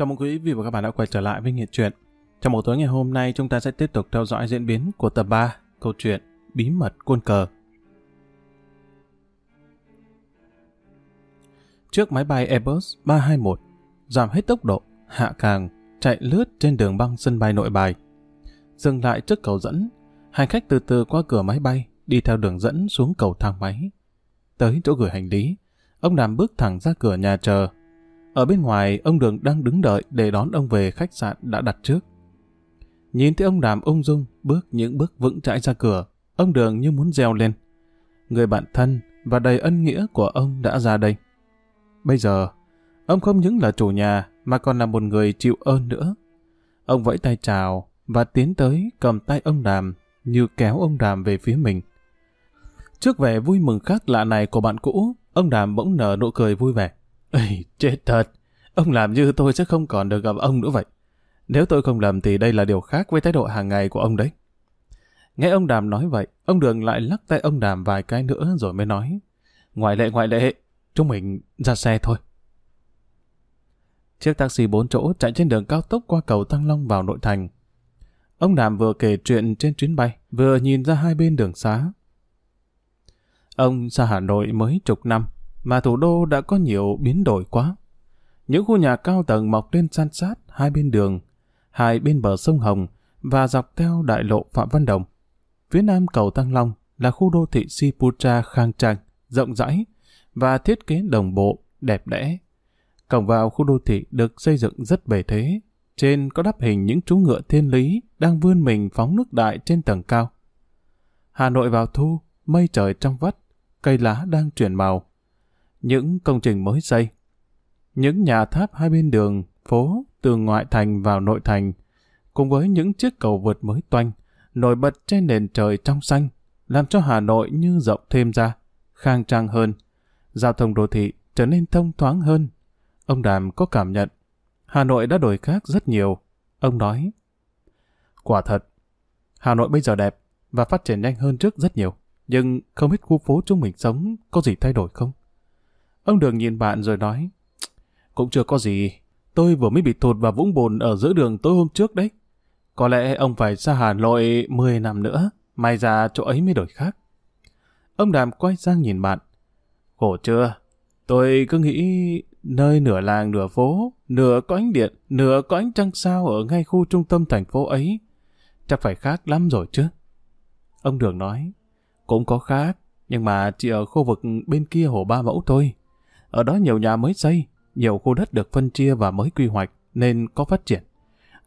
Chào mừng quý vị và các bạn đã quay trở lại với Nghiện truyện. Trong một tối ngày hôm nay, chúng ta sẽ tiếp tục theo dõi diễn biến của tập 3 câu chuyện Bí mật quân cờ. Trước máy bay Airbus 321, giảm hết tốc độ, hạ càng, chạy lướt trên đường băng sân bay nội bài. Dừng lại trước cầu dẫn, hành khách từ từ qua cửa máy bay, đi theo đường dẫn xuống cầu thang máy. Tới chỗ gửi hành lý, ông Đàm bước thẳng ra cửa nhà chờ. Ở bên ngoài, ông Đường đang đứng đợi để đón ông về khách sạn đã đặt trước. Nhìn thấy ông Đàm ung dung bước những bước vững chãi ra cửa, ông Đường như muốn reo lên. Người bạn thân và đầy ân nghĩa của ông đã ra đây. Bây giờ, ông không những là chủ nhà mà còn là một người chịu ơn nữa. Ông vẫy tay chào và tiến tới cầm tay ông Đàm như kéo ông Đàm về phía mình. Trước vẻ vui mừng khác lạ này của bạn cũ, ông Đàm bỗng nở nụ cười vui vẻ. Ây, chết thật! Ông làm như tôi sẽ không còn được gặp ông nữa vậy. Nếu tôi không lầm thì đây là điều khác với thái độ hàng ngày của ông đấy. Nghe ông Đàm nói vậy, ông Đường lại lắc tay ông Đàm vài cái nữa rồi mới nói. Ngoại lệ, ngoại lệ, chúng mình ra xe thôi. Chiếc taxi bốn chỗ chạy trên đường cao tốc qua cầu Tăng Long vào nội thành. Ông Đàm vừa kể chuyện trên chuyến bay, vừa nhìn ra hai bên đường xá. Ông ra Hà Nội mới chục năm, mà thủ đô đã có nhiều biến đổi quá. Những khu nhà cao tầng mọc lên san sát hai bên đường, hai bên bờ sông Hồng và dọc theo đại lộ Phạm Văn Đồng. Phía nam cầu Tăng Long là khu đô thị Siputra khang trang, rộng rãi và thiết kế đồng bộ, đẹp đẽ. Cổng vào khu đô thị được xây dựng rất bề thế. Trên có đắp hình những chú ngựa thiên lý đang vươn mình phóng nước đại trên tầng cao. Hà Nội vào thu, mây trời trong vắt, cây lá đang chuyển màu. Những công trình mới xây, những nhà tháp hai bên đường, phố, từ ngoại thành vào nội thành, cùng với những chiếc cầu vượt mới toanh, nổi bật trên nền trời trong xanh, làm cho Hà Nội như rộng thêm ra, khang trang hơn. Giao thông đô thị trở nên thông thoáng hơn. Ông Đàm có cảm nhận, Hà Nội đã đổi khác rất nhiều. Ông nói, quả thật, Hà Nội bây giờ đẹp và phát triển nhanh hơn trước rất nhiều. Nhưng không biết khu phố chúng mình sống có gì thay đổi không? Ông Đường nhìn bạn rồi nói, cũng chưa có gì. Tôi vừa mới bị thụt vào vũng bùn ở giữa đường tối hôm trước đấy. Có lẽ ông phải xa Hà Nội 10 năm nữa, may ra chỗ ấy mới đổi khác. Ông Đàm quay sang nhìn bạn. Khổ chưa? Tôi cứ nghĩ nơi nửa làng nửa phố, nửa có ánh điện, nửa có ánh trăng sao ở ngay khu trung tâm thành phố ấy. Chắc phải khác lắm rồi chứ. Ông Đường nói, cũng có khác, nhưng mà chỉ ở khu vực bên kia hồ Ba Mẫu thôi. Ở đó nhiều nhà mới xây, nhiều khu đất được phân chia và mới quy hoạch nên có phát triển.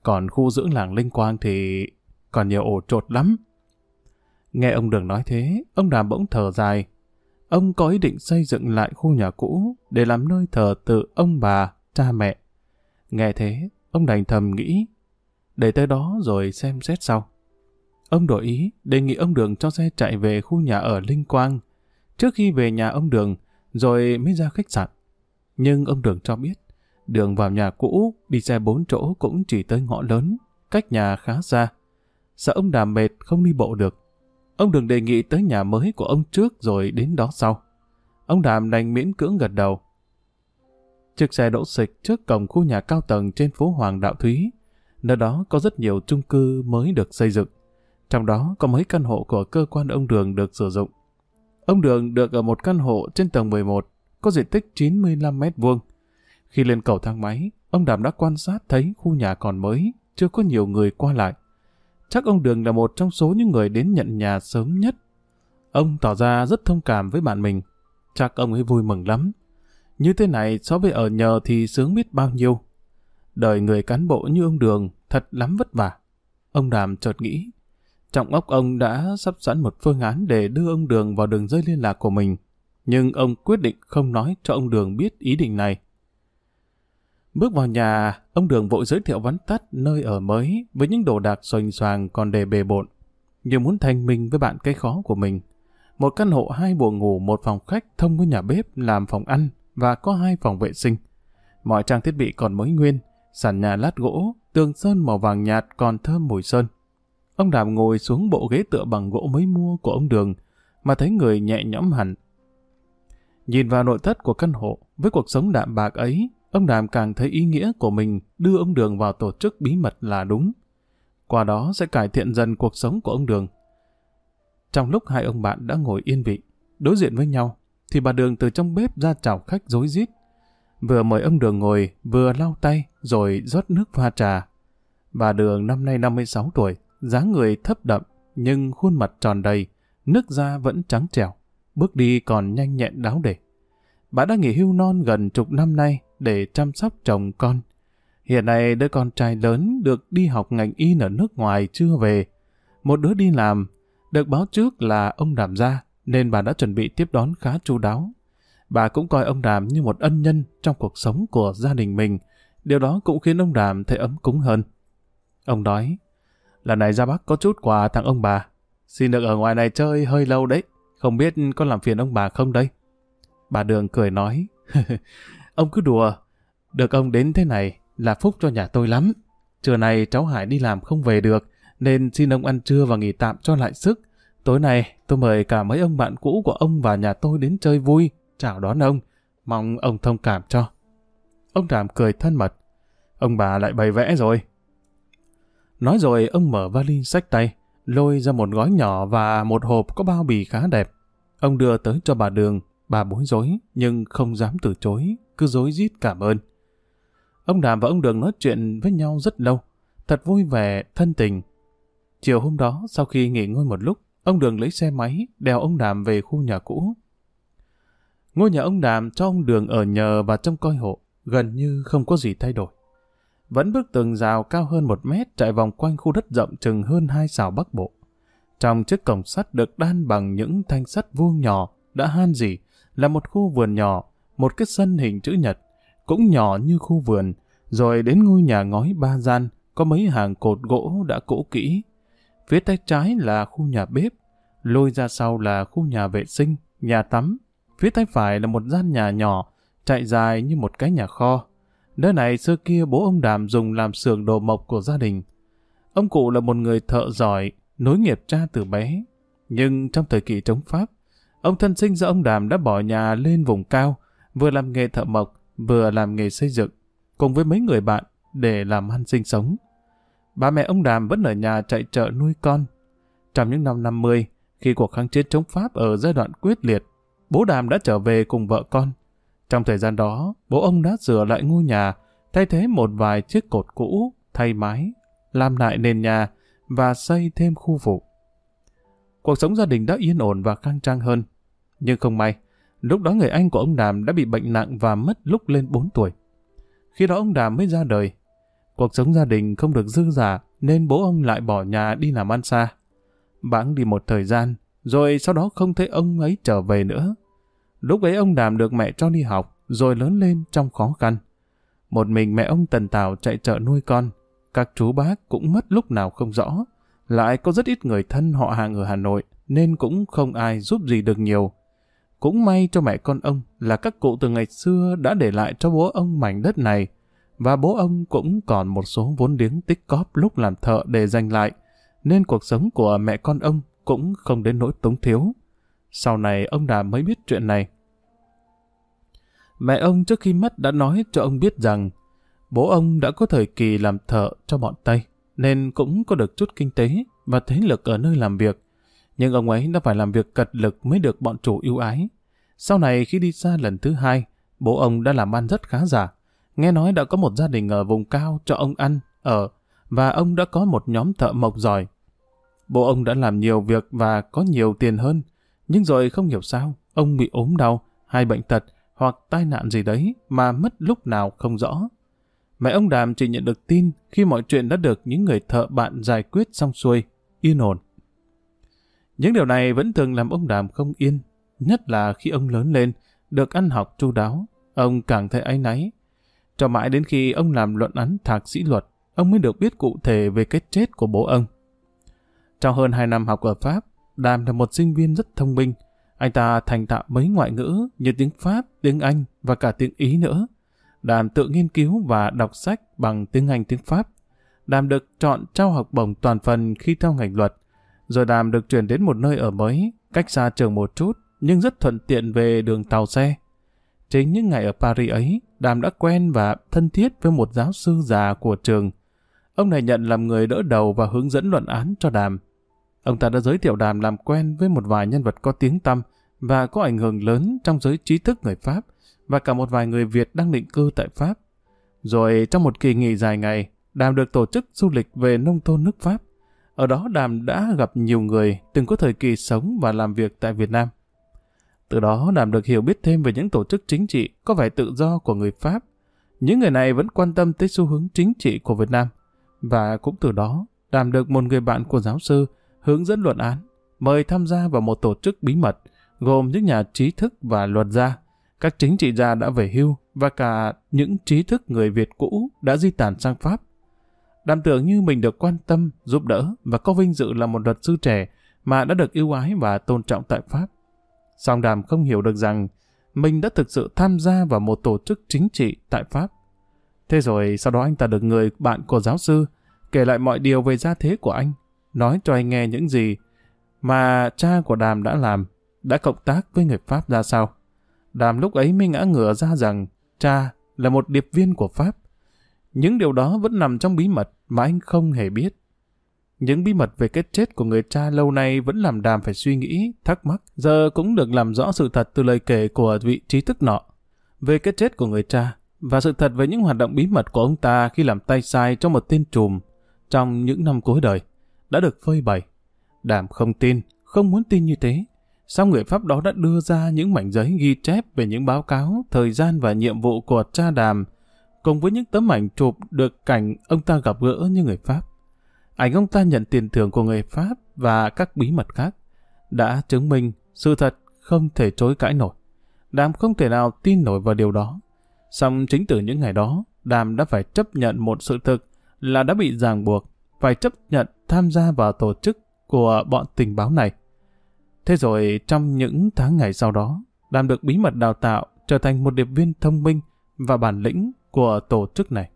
Còn khu dưỡng làng Linh Quang thì còn nhiều ổ trột lắm. Nghe ông Đường nói thế, ông Đàm bỗng thở dài. Ông có ý định xây dựng lại khu nhà cũ để làm nơi thờ tự ông bà, cha mẹ. Nghe thế, ông đành thầm nghĩ, để tới đó rồi xem xét sau. Ông đổi ý, đề nghị ông Đường cho xe chạy về khu nhà ở Linh Quang, trước khi về nhà ông Đường, rồi mới ra khách sạn. Nhưng ông Đường cho biết, đường vào nhà cũ, đi xe bốn chỗ cũng chỉ tới ngõ lớn, cách nhà khá xa. Sợ ông Đàm mệt không đi bộ được. Ông Đường đề nghị tới nhà mới của ông trước rồi đến đó sau. Ông Đàm đành miễn cưỡng gật đầu. Chiếc xe đỗ xịch trước cổng khu nhà cao tầng trên phố Hoàng Đạo Thúy. Nơi đó có rất nhiều chung cư mới được xây dựng. Trong đó có mấy căn hộ của cơ quan ông Đường được sử dụng. Ông Đường được ở một căn hộ trên tầng 11, có diện tích 95 mét vuông. Khi lên cầu thang máy, ông Đàm đã quan sát thấy khu nhà còn mới, chưa có nhiều người qua lại. Chắc ông Đường là một trong số những người đến nhận nhà sớm nhất. Ông tỏ ra rất thông cảm với bạn mình. Chắc ông ấy vui mừng lắm. Như thế này so với ở nhờ thì sướng biết bao nhiêu. Đời người cán bộ như ông Đường thật lắm vất vả. Ông Đàm chợt nghĩ, trong óc ông đã sắp sẵn một phương án để đưa ông Đường vào đường dây liên lạc của mình nhưng ông quyết định không nói cho ông Đường biết ý định này. Bước vào nhà, ông Đường vội giới thiệu vắn tắt nơi ở mới với những đồ đạc xoành xoàng còn để bề bộn, như muốn thành minh với bạn cây khó của mình. Một căn hộ hai buồng ngủ, một phòng khách thông với nhà bếp làm phòng ăn và có hai phòng vệ sinh. Mọi trang thiết bị còn mới nguyên, sàn nhà lát gỗ, tường sơn màu vàng nhạt còn thơm mùi sơn. Ông Đàm ngồi xuống bộ ghế tựa bằng gỗ mới mua của ông Đường, mà thấy người nhẹ nhõm hẳn, Nhìn vào nội thất của căn hộ, với cuộc sống đạm bạc ấy, ông Đàm càng thấy ý nghĩa của mình đưa ông Đường vào tổ chức bí mật là đúng. Qua đó sẽ cải thiện dần cuộc sống của ông Đường. Trong lúc hai ông bạn đã ngồi yên vị, đối diện với nhau, thì bà Đường từ trong bếp ra chào khách rối rít Vừa mời ông Đường ngồi, vừa lau tay, rồi rót nước pha trà. Bà Đường năm nay 56 tuổi, dáng người thấp đậm, nhưng khuôn mặt tròn đầy, nước da vẫn trắng trẻo, bước đi còn nhanh nhẹn đáo để. Bà đã nghỉ hưu non gần chục năm nay để chăm sóc chồng con. Hiện nay đứa con trai lớn được đi học ngành y ở nước ngoài chưa về. Một đứa đi làm, được báo trước là ông Đàm ra, nên bà đã chuẩn bị tiếp đón khá chu đáo. Bà cũng coi ông Đàm như một ân nhân trong cuộc sống của gia đình mình. Điều đó cũng khiến ông Đàm thấy ấm cúng hơn. Ông nói, lần này ra Bắc có chút quà tặng ông bà. Xin được ở ngoài này chơi hơi lâu đấy. Không biết có làm phiền ông bà không đây? Bà Đường cười nói, ông cứ đùa. Được ông đến thế này là phúc cho nhà tôi lắm. Trưa này cháu Hải đi làm không về được, nên xin ông ăn trưa và nghỉ tạm cho lại sức. Tối nay tôi mời cả mấy ông bạn cũ của ông và nhà tôi đến chơi vui, chào đón ông. Mong ông thông cảm cho. Ông Đàm cười thân mật. Ông bà lại bày vẽ rồi. Nói rồi ông mở vali sách tay, lôi ra một gói nhỏ và một hộp có bao bì khá đẹp. Ông đưa tới cho bà Đường, bà bối rối nhưng không dám từ chối, cứ dối rít cảm ơn. Ông Đàm và ông Đường nói chuyện với nhau rất lâu, thật vui vẻ, thân tình. Chiều hôm đó, sau khi nghỉ ngơi một lúc, ông Đường lấy xe máy, đèo ông Đàm về khu nhà cũ. Ngôi nhà ông Đàm cho ông Đường ở nhờ và trông coi hộ, gần như không có gì thay đổi. Vẫn bước tường rào cao hơn một mét chạy vòng quanh khu đất rộng chừng hơn hai xào bắc bộ. Trong chiếc cổng sắt được đan bằng những thanh sắt vuông nhỏ, đã han dỉ là một khu vườn nhỏ, một cái sân hình chữ nhật, cũng nhỏ như khu vườn, rồi đến ngôi nhà ngói ba gian, có mấy hàng cột gỗ đã cũ kỹ. Phía tay trái là khu nhà bếp, lôi ra sau là khu nhà vệ sinh, nhà tắm. Phía tay phải là một gian nhà nhỏ, chạy dài như một cái nhà kho. Nơi này xưa kia bố ông Đàm dùng làm xưởng đồ mộc của gia đình. Ông cụ là một người thợ giỏi, nối nghiệp cha từ bé. Nhưng trong thời kỳ chống Pháp, ông thân sinh do ông Đàm đã bỏ nhà lên vùng cao, vừa làm nghề thợ mộc, vừa làm nghề xây dựng, cùng với mấy người bạn để làm ăn sinh sống. Bà mẹ ông Đàm vẫn ở nhà chạy chợ nuôi con. Trong những năm 50, khi cuộc kháng chiến chống Pháp ở giai đoạn quyết liệt, bố Đàm đã trở về cùng vợ con. Trong thời gian đó, bố ông đã sửa lại ngôi nhà, thay thế một vài chiếc cột cũ, thay mái, làm lại nền nhà và xây thêm khu phụ. Cuộc sống gia đình đã yên ổn và khang trang hơn. Nhưng không may, lúc đó người anh của ông Đàm đã bị bệnh nặng và mất lúc lên 4 tuổi. Khi đó ông Đàm mới ra đời. Cuộc sống gia đình không được dư giả nên bố ông lại bỏ nhà đi làm ăn xa. Bãng đi một thời gian, rồi sau đó không thấy ông ấy trở về nữa. Lúc ấy ông Đàm được mẹ cho đi học, rồi lớn lên trong khó khăn. Một mình mẹ ông Tần Tào chạy chợ nuôi con, các chú bác cũng mất lúc nào không rõ. Lại có rất ít người thân họ hàng ở Hà Nội, nên cũng không ai giúp gì được nhiều. Cũng may cho mẹ con ông là các cụ từ ngày xưa đã để lại cho bố ông mảnh đất này, và bố ông cũng còn một số vốn liếng tích cóp lúc làm thợ để dành lại, nên cuộc sống của mẹ con ông cũng không đến nỗi túng thiếu. Sau này ông Đà mới biết chuyện này. Mẹ ông trước khi mất đã nói cho ông biết rằng bố ông đã có thời kỳ làm thợ cho bọn Tây, nên cũng có được chút kinh tế và thế lực ở nơi làm việc. Nhưng ông ấy đã phải làm việc cật lực mới được bọn chủ yêu ái. Sau này khi đi xa lần thứ hai, bố ông đã làm ăn rất khá giả. Nghe nói đã có một gia đình ở vùng cao cho ông ăn, ở, và ông đã có một nhóm thợ mộc giỏi. Bố ông đã làm nhiều việc và có nhiều tiền hơn, nhưng rồi không hiểu sao, ông bị ốm đau, hay bệnh tật, hoặc tai nạn gì đấy mà mất lúc nào không rõ. Mẹ ông Đàm chỉ nhận được tin khi mọi chuyện đã được những người thợ bạn giải quyết xong xuôi, yên ổn. Những điều này vẫn thường làm ông Đàm không yên, nhất là khi ông lớn lên, được ăn học chu đáo, ông càng thấy áy náy. Cho mãi đến khi ông làm luận án thạc sĩ luật, ông mới được biết cụ thể về cái chết của bố ông. Trong hơn 2 năm học ở Pháp, Đàm là một sinh viên rất thông minh, anh ta thành thạo mấy ngoại ngữ như tiếng Pháp, tiếng Anh và cả tiếng Ý nữa. Đàm tự nghiên cứu và đọc sách bằng tiếng Anh tiếng Pháp. Đàm được chọn trao học bổng toàn phần khi theo ngành luật. Rồi Đàm được chuyển đến một nơi ở mới, cách xa trường một chút, nhưng rất thuận tiện về đường tàu xe. Chính những ngày ở Paris ấy, Đàm đã quen và thân thiết với một giáo sư già của trường. Ông này nhận làm người đỡ đầu và hướng dẫn luận án cho Đàm. Ông ta đã giới thiệu Đàm làm quen với một vài nhân vật có tiếng tăm và có ảnh hưởng lớn trong giới trí thức người Pháp và cả một vài người Việt đang định cư tại Pháp. Rồi trong một kỳ nghỉ dài ngày, Đàm được tổ chức du lịch về nông thôn nước Pháp. Ở đó Đàm đã gặp nhiều người từng có thời kỳ sống và làm việc tại Việt Nam. Từ đó Đàm được hiểu biết thêm về những tổ chức chính trị có vẻ tự do của người Pháp. Những người này vẫn quan tâm tới xu hướng chính trị của Việt Nam. Và cũng từ đó, Đàm được một người bạn của giáo sư hướng dẫn luận án, mời tham gia vào một tổ chức bí mật gồm những nhà trí thức và luật gia, các chính trị gia đã về hưu và cả những trí thức người Việt cũ đã di tản sang Pháp. Đàm tưởng như mình được quan tâm, giúp đỡ và có vinh dự là một luật sư trẻ mà đã được yêu ái và tôn trọng tại Pháp. Song Đàm không hiểu được rằng mình đã thực sự tham gia vào một tổ chức chính trị tại Pháp. Thế rồi sau đó anh ta được người bạn của giáo sư kể lại mọi điều về gia thế của anh, nói cho anh nghe những gì mà cha của Đàm đã làm, đã cộng tác với người Pháp ra sao. Đàm lúc ấy mới ngã ngửa ra rằng cha là một điệp viên của Pháp. Những điều đó vẫn nằm trong bí mật mà anh không hề biết. Những bí mật về cái chết của người cha lâu nay vẫn làm đàm phải suy nghĩ, thắc mắc. Giờ cũng được làm rõ sự thật từ lời kể của vị trí thức nọ. Về cái chết của người cha, và sự thật về những hoạt động bí mật của ông ta khi làm tay sai cho một tên trùm trong những năm cuối đời, đã được phơi bày. Đàm không tin, không muốn tin như thế. Sao người Pháp đó đã đưa ra những mảnh giấy ghi chép về những báo cáo, thời gian và nhiệm vụ của cha Đàm, cùng với những tấm ảnh chụp được cảnh ông ta gặp gỡ như người Pháp. Ảnh ông ta nhận tiền thưởng của người Pháp và các bí mật khác đã chứng minh sự thật không thể chối cãi nổi. Đàm không thể nào tin nổi vào điều đó. Song chính từ những ngày đó, Đàm đã phải chấp nhận một sự thực là đã bị ràng buộc, phải chấp nhận tham gia vào tổ chức của bọn tình báo này. Thế rồi trong những tháng ngày sau đó, Đàm được bí mật đào tạo trở thành một điệp viên thông minh và bản lĩnh của tổ chức này.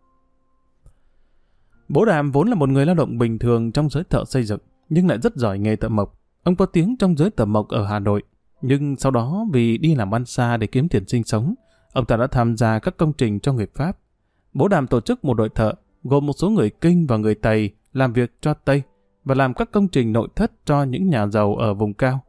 Bố Đàm vốn là một người lao động bình thường trong giới thợ xây dựng, nhưng lại rất giỏi nghề thợ mộc. Ông có tiếng trong giới thợ mộc ở Hà Nội, nhưng sau đó vì đi làm ăn xa để kiếm tiền sinh sống, ông ta đã tham gia các công trình cho người Pháp. Bố Đàm tổ chức một đội thợ, gồm một số người Kinh và người Tây làm việc cho Tây và làm các công trình nội thất cho những nhà giàu ở vùng cao.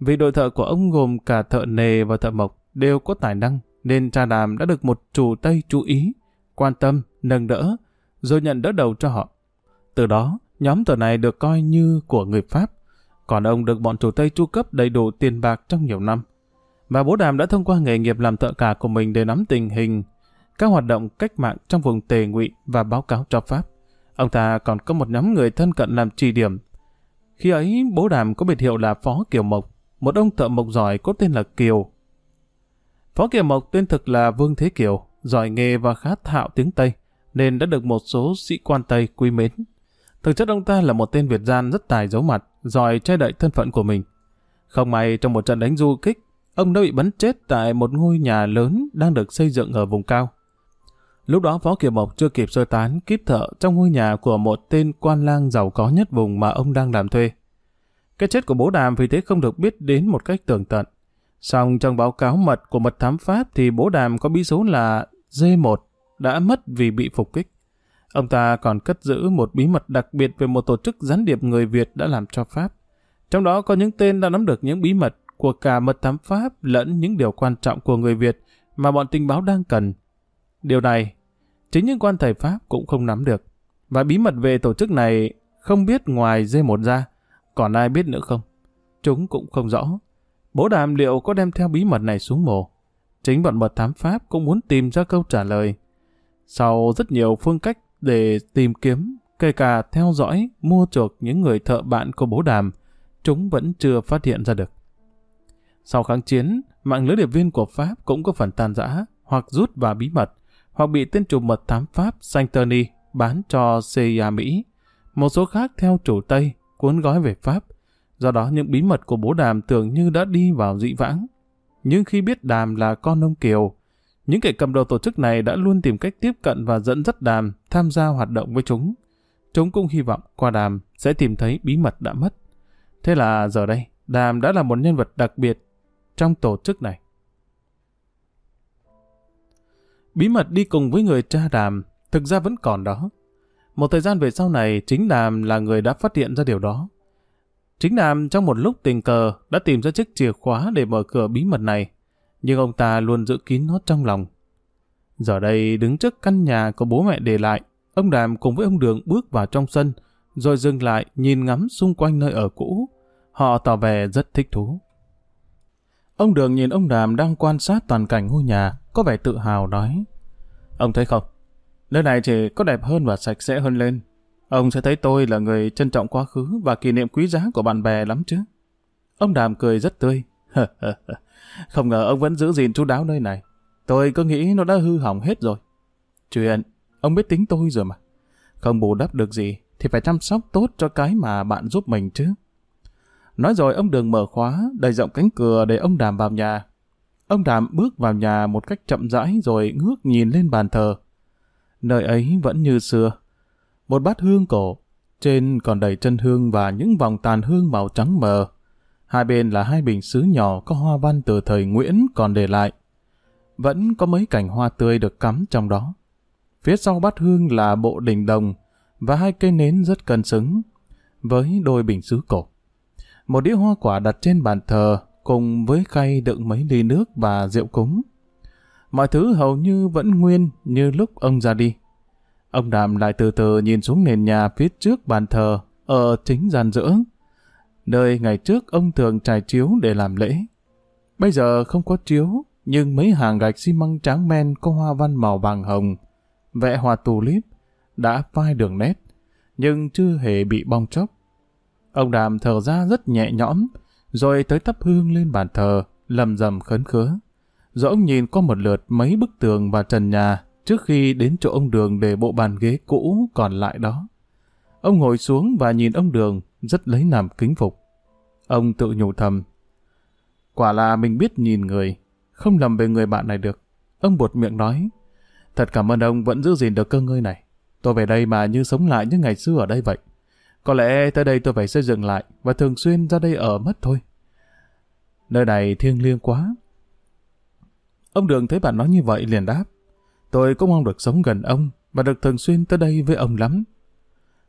Vì đội thợ của ông gồm cả thợ nề và thợ mộc đều có tài năng, nên cha Đàm đã được một chủ Tây chú ý, quan tâm, nâng đỡ, rồi nhận đỡ đầu cho họ. Từ đó, nhóm thợ này được coi như của người Pháp, còn ông được bọn chủ Tây chu cấp đầy đủ tiền bạc trong nhiều năm. Và bố Đàm đã thông qua nghề nghiệp làm thợ cả của mình để nắm tình hình các hoạt động cách mạng trong vùng tề ngụy và báo cáo cho Pháp. Ông ta còn có một nhóm người thân cận làm trì điểm. Khi ấy, bố Đàm có biệt hiệu là Phó Kiều Mộc, một ông thợ mộc giỏi có tên là Kiều. Phó Kiều Mộc tên thực là Vương Thế Kiều, giỏi nghề và khá thạo tiếng Tây, nên đã được một số sĩ quan Tây quý mến. Thực chất ông ta là một tên Việt gian rất tài giấu mặt, giỏi che đậy thân phận của mình. Không may trong một trận đánh du kích, ông đã bị bắn chết tại một ngôi nhà lớn đang được xây dựng ở vùng cao. Lúc đó Phó Kiều Mộc chưa kịp sơ tán kíp thợ trong ngôi nhà của một tên quan lang giàu có nhất vùng mà ông đang làm thuê. Cái chết của bố Đàm vì thế không được biết đến một cách tường tận. Song trong báo cáo mật của mật thám Pháp thì bố Đàm có bí số là D1 đã mất vì bị phục kích. Ông ta còn cất giữ một bí mật đặc biệt về một tổ chức gián điệp người Việt đã làm cho Pháp. Trong đó có những tên đã nắm được những bí mật của cả mật thám Pháp lẫn những điều quan trọng của người Việt mà bọn tình báo đang cần. Điều này, chính những quan thầy Pháp cũng không nắm được. Và bí mật về tổ chức này không biết ngoài D1 ra, còn ai biết nữa không? Chúng cũng không rõ. Bố đàm liệu có đem theo bí mật này xuống mồ? Chính bọn mật thám Pháp cũng muốn tìm ra câu trả lời. Sau rất nhiều phương cách để tìm kiếm, kể cả theo dõi, mua chuộc những người thợ bạn của bố đàm, chúng vẫn chưa phát hiện ra được. Sau kháng chiến, mạng lưới điệp viên của Pháp cũng có phần tan rã, hoặc rút vào bí mật, hoặc bị tên trùm mật thám Pháp Saint-Denis bán cho CIA Mỹ. Một số khác theo chủ Tây, cuốn gói về Pháp. Do đó những bí mật của bố Đàm tưởng như đã đi vào dị vãng. Nhưng khi biết Đàm là con ông Kiều, những kẻ cầm đầu tổ chức này đã luôn tìm cách tiếp cận và dẫn dắt Đàm tham gia hoạt động với chúng. Chúng cũng hy vọng qua Đàm sẽ tìm thấy bí mật đã mất. Thế là giờ đây, Đàm đã là một nhân vật đặc biệt trong tổ chức này. Bí mật đi cùng với người cha đàm, thực ra vẫn còn đó. Một thời gian về sau này, chính đàm là người đã phát hiện ra điều đó. Chính đàm trong một lúc tình cờ đã tìm ra chiếc chìa khóa để mở cửa bí mật này, nhưng ông ta luôn giữ kín nó trong lòng. Giờ đây đứng trước căn nhà của bố mẹ để lại, ông đàm cùng với ông đường bước vào trong sân, rồi dừng lại nhìn ngắm xung quanh nơi ở cũ. Họ tỏ vẻ rất thích thú. Ông Đường nhìn ông Đàm đang quan sát toàn cảnh ngôi nhà, có vẻ tự hào nói. Ông thấy không? Nơi này chỉ có đẹp hơn và sạch sẽ hơn lên. Ông sẽ thấy tôi là người trân trọng quá khứ và kỷ niệm quý giá của bạn bè lắm chứ. Ông Đàm cười rất tươi. không ngờ ông vẫn giữ gìn chú đáo nơi này. Tôi cứ nghĩ nó đã hư hỏng hết rồi. Chuyện, ông biết tính tôi rồi mà. Không bù đắp được gì thì phải chăm sóc tốt cho cái mà bạn giúp mình chứ. Nói rồi ông Đường mở khóa, đẩy rộng cánh cửa để ông Đàm vào nhà. Ông Đàm bước vào nhà một cách chậm rãi rồi ngước nhìn lên bàn thờ. Nơi ấy vẫn như xưa. Một bát hương cổ, trên còn đầy chân hương và những vòng tàn hương màu trắng mờ. Hai bên là hai bình sứ nhỏ có hoa văn từ thời Nguyễn còn để lại. Vẫn có mấy cành hoa tươi được cắm trong đó. Phía sau bát hương là bộ đình đồng và hai cây nến rất cân xứng với đôi bình sứ cổ một đĩa hoa quả đặt trên bàn thờ cùng với khay đựng mấy ly nước và rượu cúng. Mọi thứ hầu như vẫn nguyên như lúc ông ra đi. Ông Đàm lại từ từ nhìn xuống nền nhà phía trước bàn thờ ở chính gian giữa, nơi ngày trước ông thường trải chiếu để làm lễ. Bây giờ không có chiếu, nhưng mấy hàng gạch xi măng tráng men có hoa văn màu vàng hồng, vẽ hoa tulip, đã phai đường nét, nhưng chưa hề bị bong chóc. Ông Đàm thở ra rất nhẹ nhõm, rồi tới thắp hương lên bàn thờ, lầm rầm khấn khứa. Rồi ông nhìn qua một lượt mấy bức tường và trần nhà trước khi đến chỗ ông Đường để bộ bàn ghế cũ còn lại đó. Ông ngồi xuống và nhìn ông Đường rất lấy làm kính phục. Ông tự nhủ thầm. Quả là mình biết nhìn người, không lầm về người bạn này được. Ông buột miệng nói. Thật cảm ơn ông vẫn giữ gìn được cơ ngơi này. Tôi về đây mà như sống lại như ngày xưa ở đây vậy. Có lẽ tới đây tôi phải xây dựng lại và thường xuyên ra đây ở mất thôi. Nơi này thiêng liêng quá. Ông Đường thấy bạn nói như vậy liền đáp. Tôi cũng mong được sống gần ông và được thường xuyên tới đây với ông lắm.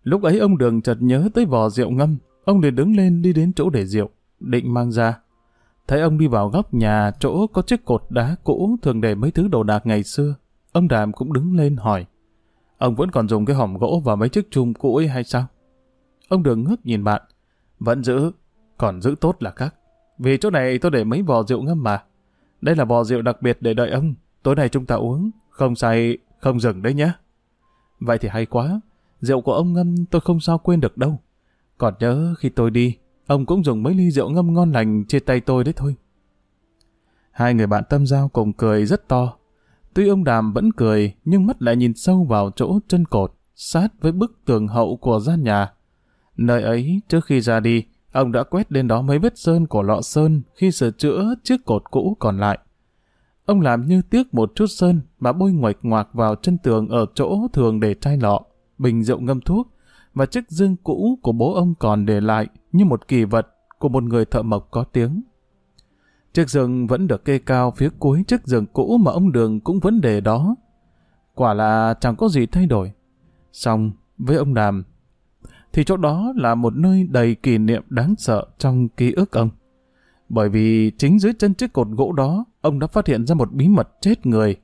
Lúc ấy ông Đường chợt nhớ tới vò rượu ngâm. Ông liền đứng lên đi đến chỗ để rượu, định mang ra. Thấy ông đi vào góc nhà chỗ có chiếc cột đá cũ thường để mấy thứ đồ đạc ngày xưa. Ông Đàm cũng đứng lên hỏi. Ông vẫn còn dùng cái hòm gỗ và mấy chiếc chum cũ ấy hay sao? Ông Đường ngước nhìn bạn. Vẫn giữ, còn giữ tốt là khác. Vì chỗ này tôi để mấy vò rượu ngâm mà. Đây là vò rượu đặc biệt để đợi ông. Tối nay chúng ta uống, không say, không dừng đấy nhé. Vậy thì hay quá. Rượu của ông ngâm tôi không sao quên được đâu. Còn nhớ khi tôi đi, ông cũng dùng mấy ly rượu ngâm ngon lành trên tay tôi đấy thôi. Hai người bạn tâm giao cùng cười rất to. Tuy ông Đàm vẫn cười, nhưng mắt lại nhìn sâu vào chỗ chân cột, sát với bức tường hậu của gian nhà. Nơi ấy, trước khi ra đi, ông đã quét lên đó mấy vết sơn của lọ sơn khi sửa chữa chiếc cột cũ còn lại. Ông làm như tiếc một chút sơn mà bôi ngoạch ngoạc vào chân tường ở chỗ thường để chai lọ, bình rượu ngâm thuốc và chiếc dương cũ của bố ông còn để lại như một kỳ vật của một người thợ mộc có tiếng. Chiếc giường vẫn được kê cao phía cuối chiếc giường cũ mà ông Đường cũng vẫn để đó. Quả là chẳng có gì thay đổi. Xong, với ông Đàm, thì chỗ đó là một nơi đầy kỷ niệm đáng sợ trong ký ức ông. Bởi vì chính dưới chân chiếc cột gỗ đó, ông đã phát hiện ra một bí mật chết người.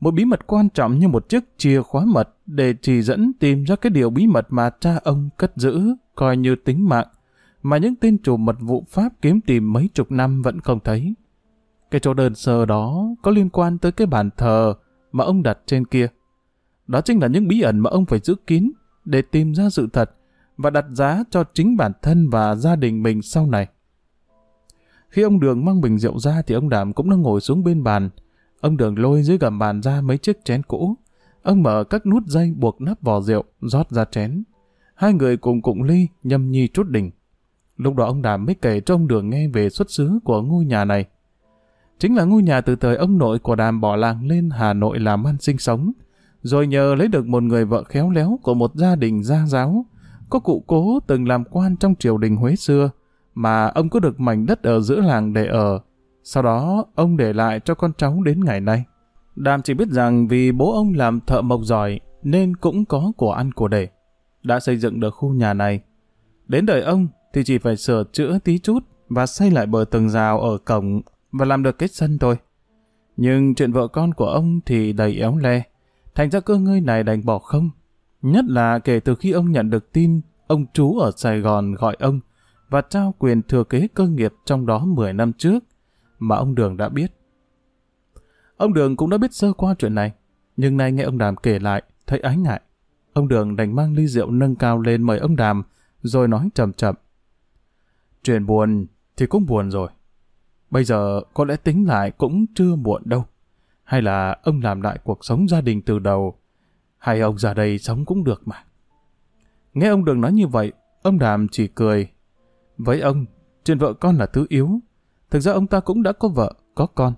Một bí mật quan trọng như một chiếc chìa khóa mật để chỉ dẫn tìm ra cái điều bí mật mà cha ông cất giữ, coi như tính mạng, mà những tên chủ mật vụ Pháp kiếm tìm mấy chục năm vẫn không thấy. Cái chỗ đơn sơ đó có liên quan tới cái bàn thờ mà ông đặt trên kia. Đó chính là những bí ẩn mà ông phải giữ kín để tìm ra sự thật và đặt giá cho chính bản thân và gia đình mình sau này. Khi ông Đường mang bình rượu ra thì ông Đàm cũng đang ngồi xuống bên bàn. Ông Đường lôi dưới gầm bàn ra mấy chiếc chén cũ. Ông mở các nút dây buộc nắp vò rượu, rót ra chén. Hai người cùng cụng ly, nhâm nhi chút đỉnh. Lúc đó ông Đàm mới kể cho ông Đường nghe về xuất xứ của ngôi nhà này. Chính là ngôi nhà từ thời ông nội của Đàm bỏ làng lên Hà Nội làm ăn sinh sống, rồi nhờ lấy được một người vợ khéo léo của một gia đình gia giáo, có cụ cố từng làm quan trong triều đình Huế xưa, mà ông có được mảnh đất ở giữa làng để ở. Sau đó, ông để lại cho con cháu đến ngày nay. Đàm chỉ biết rằng vì bố ông làm thợ mộc giỏi nên cũng có của ăn của để. Đã xây dựng được khu nhà này. Đến đời ông thì chỉ phải sửa chữa tí chút và xây lại bờ tường rào ở cổng và làm được cái sân thôi. Nhưng chuyện vợ con của ông thì đầy éo le. Thành ra cơ ngơi này đành bỏ không. Nhất là kể từ khi ông nhận được tin ông chú ở Sài Gòn gọi ông và trao quyền thừa kế cơ nghiệp trong đó 10 năm trước mà ông Đường đã biết. Ông Đường cũng đã biết sơ qua chuyện này, nhưng nay nghe ông Đàm kể lại, thấy ái ngại. Ông Đường đành mang ly rượu nâng cao lên mời ông Đàm, rồi nói chậm chậm. Chuyện buồn thì cũng buồn rồi. Bây giờ có lẽ tính lại cũng chưa muộn đâu. Hay là ông làm lại cuộc sống gia đình từ đầu, hai ông ra đây sống cũng được mà. Nghe ông Đường nói như vậy, ông Đàm chỉ cười. Với ông, chuyện vợ con là thứ yếu. Thực ra ông ta cũng đã có vợ, có con.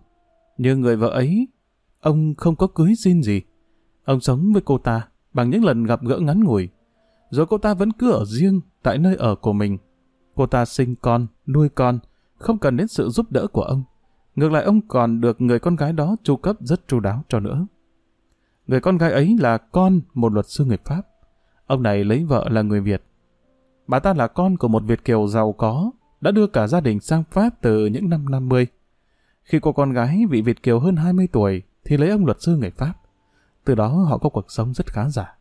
Nhưng người vợ ấy, ông không có cưới xin gì. Ông sống với cô ta bằng những lần gặp gỡ ngắn ngủi. Rồi cô ta vẫn cứ ở riêng tại nơi ở của mình. Cô ta sinh con, nuôi con, không cần đến sự giúp đỡ của ông. Ngược lại ông còn được người con gái đó chu cấp rất chu đáo cho nữa. Người con gái ấy là con một luật sư người Pháp. Ông này lấy vợ là người Việt. Bà ta là con của một Việt kiều giàu có, đã đưa cả gia đình sang Pháp từ những năm 50. Khi cô con gái vị Việt kiều hơn 20 tuổi thì lấy ông luật sư người Pháp. Từ đó họ có cuộc sống rất khá giả.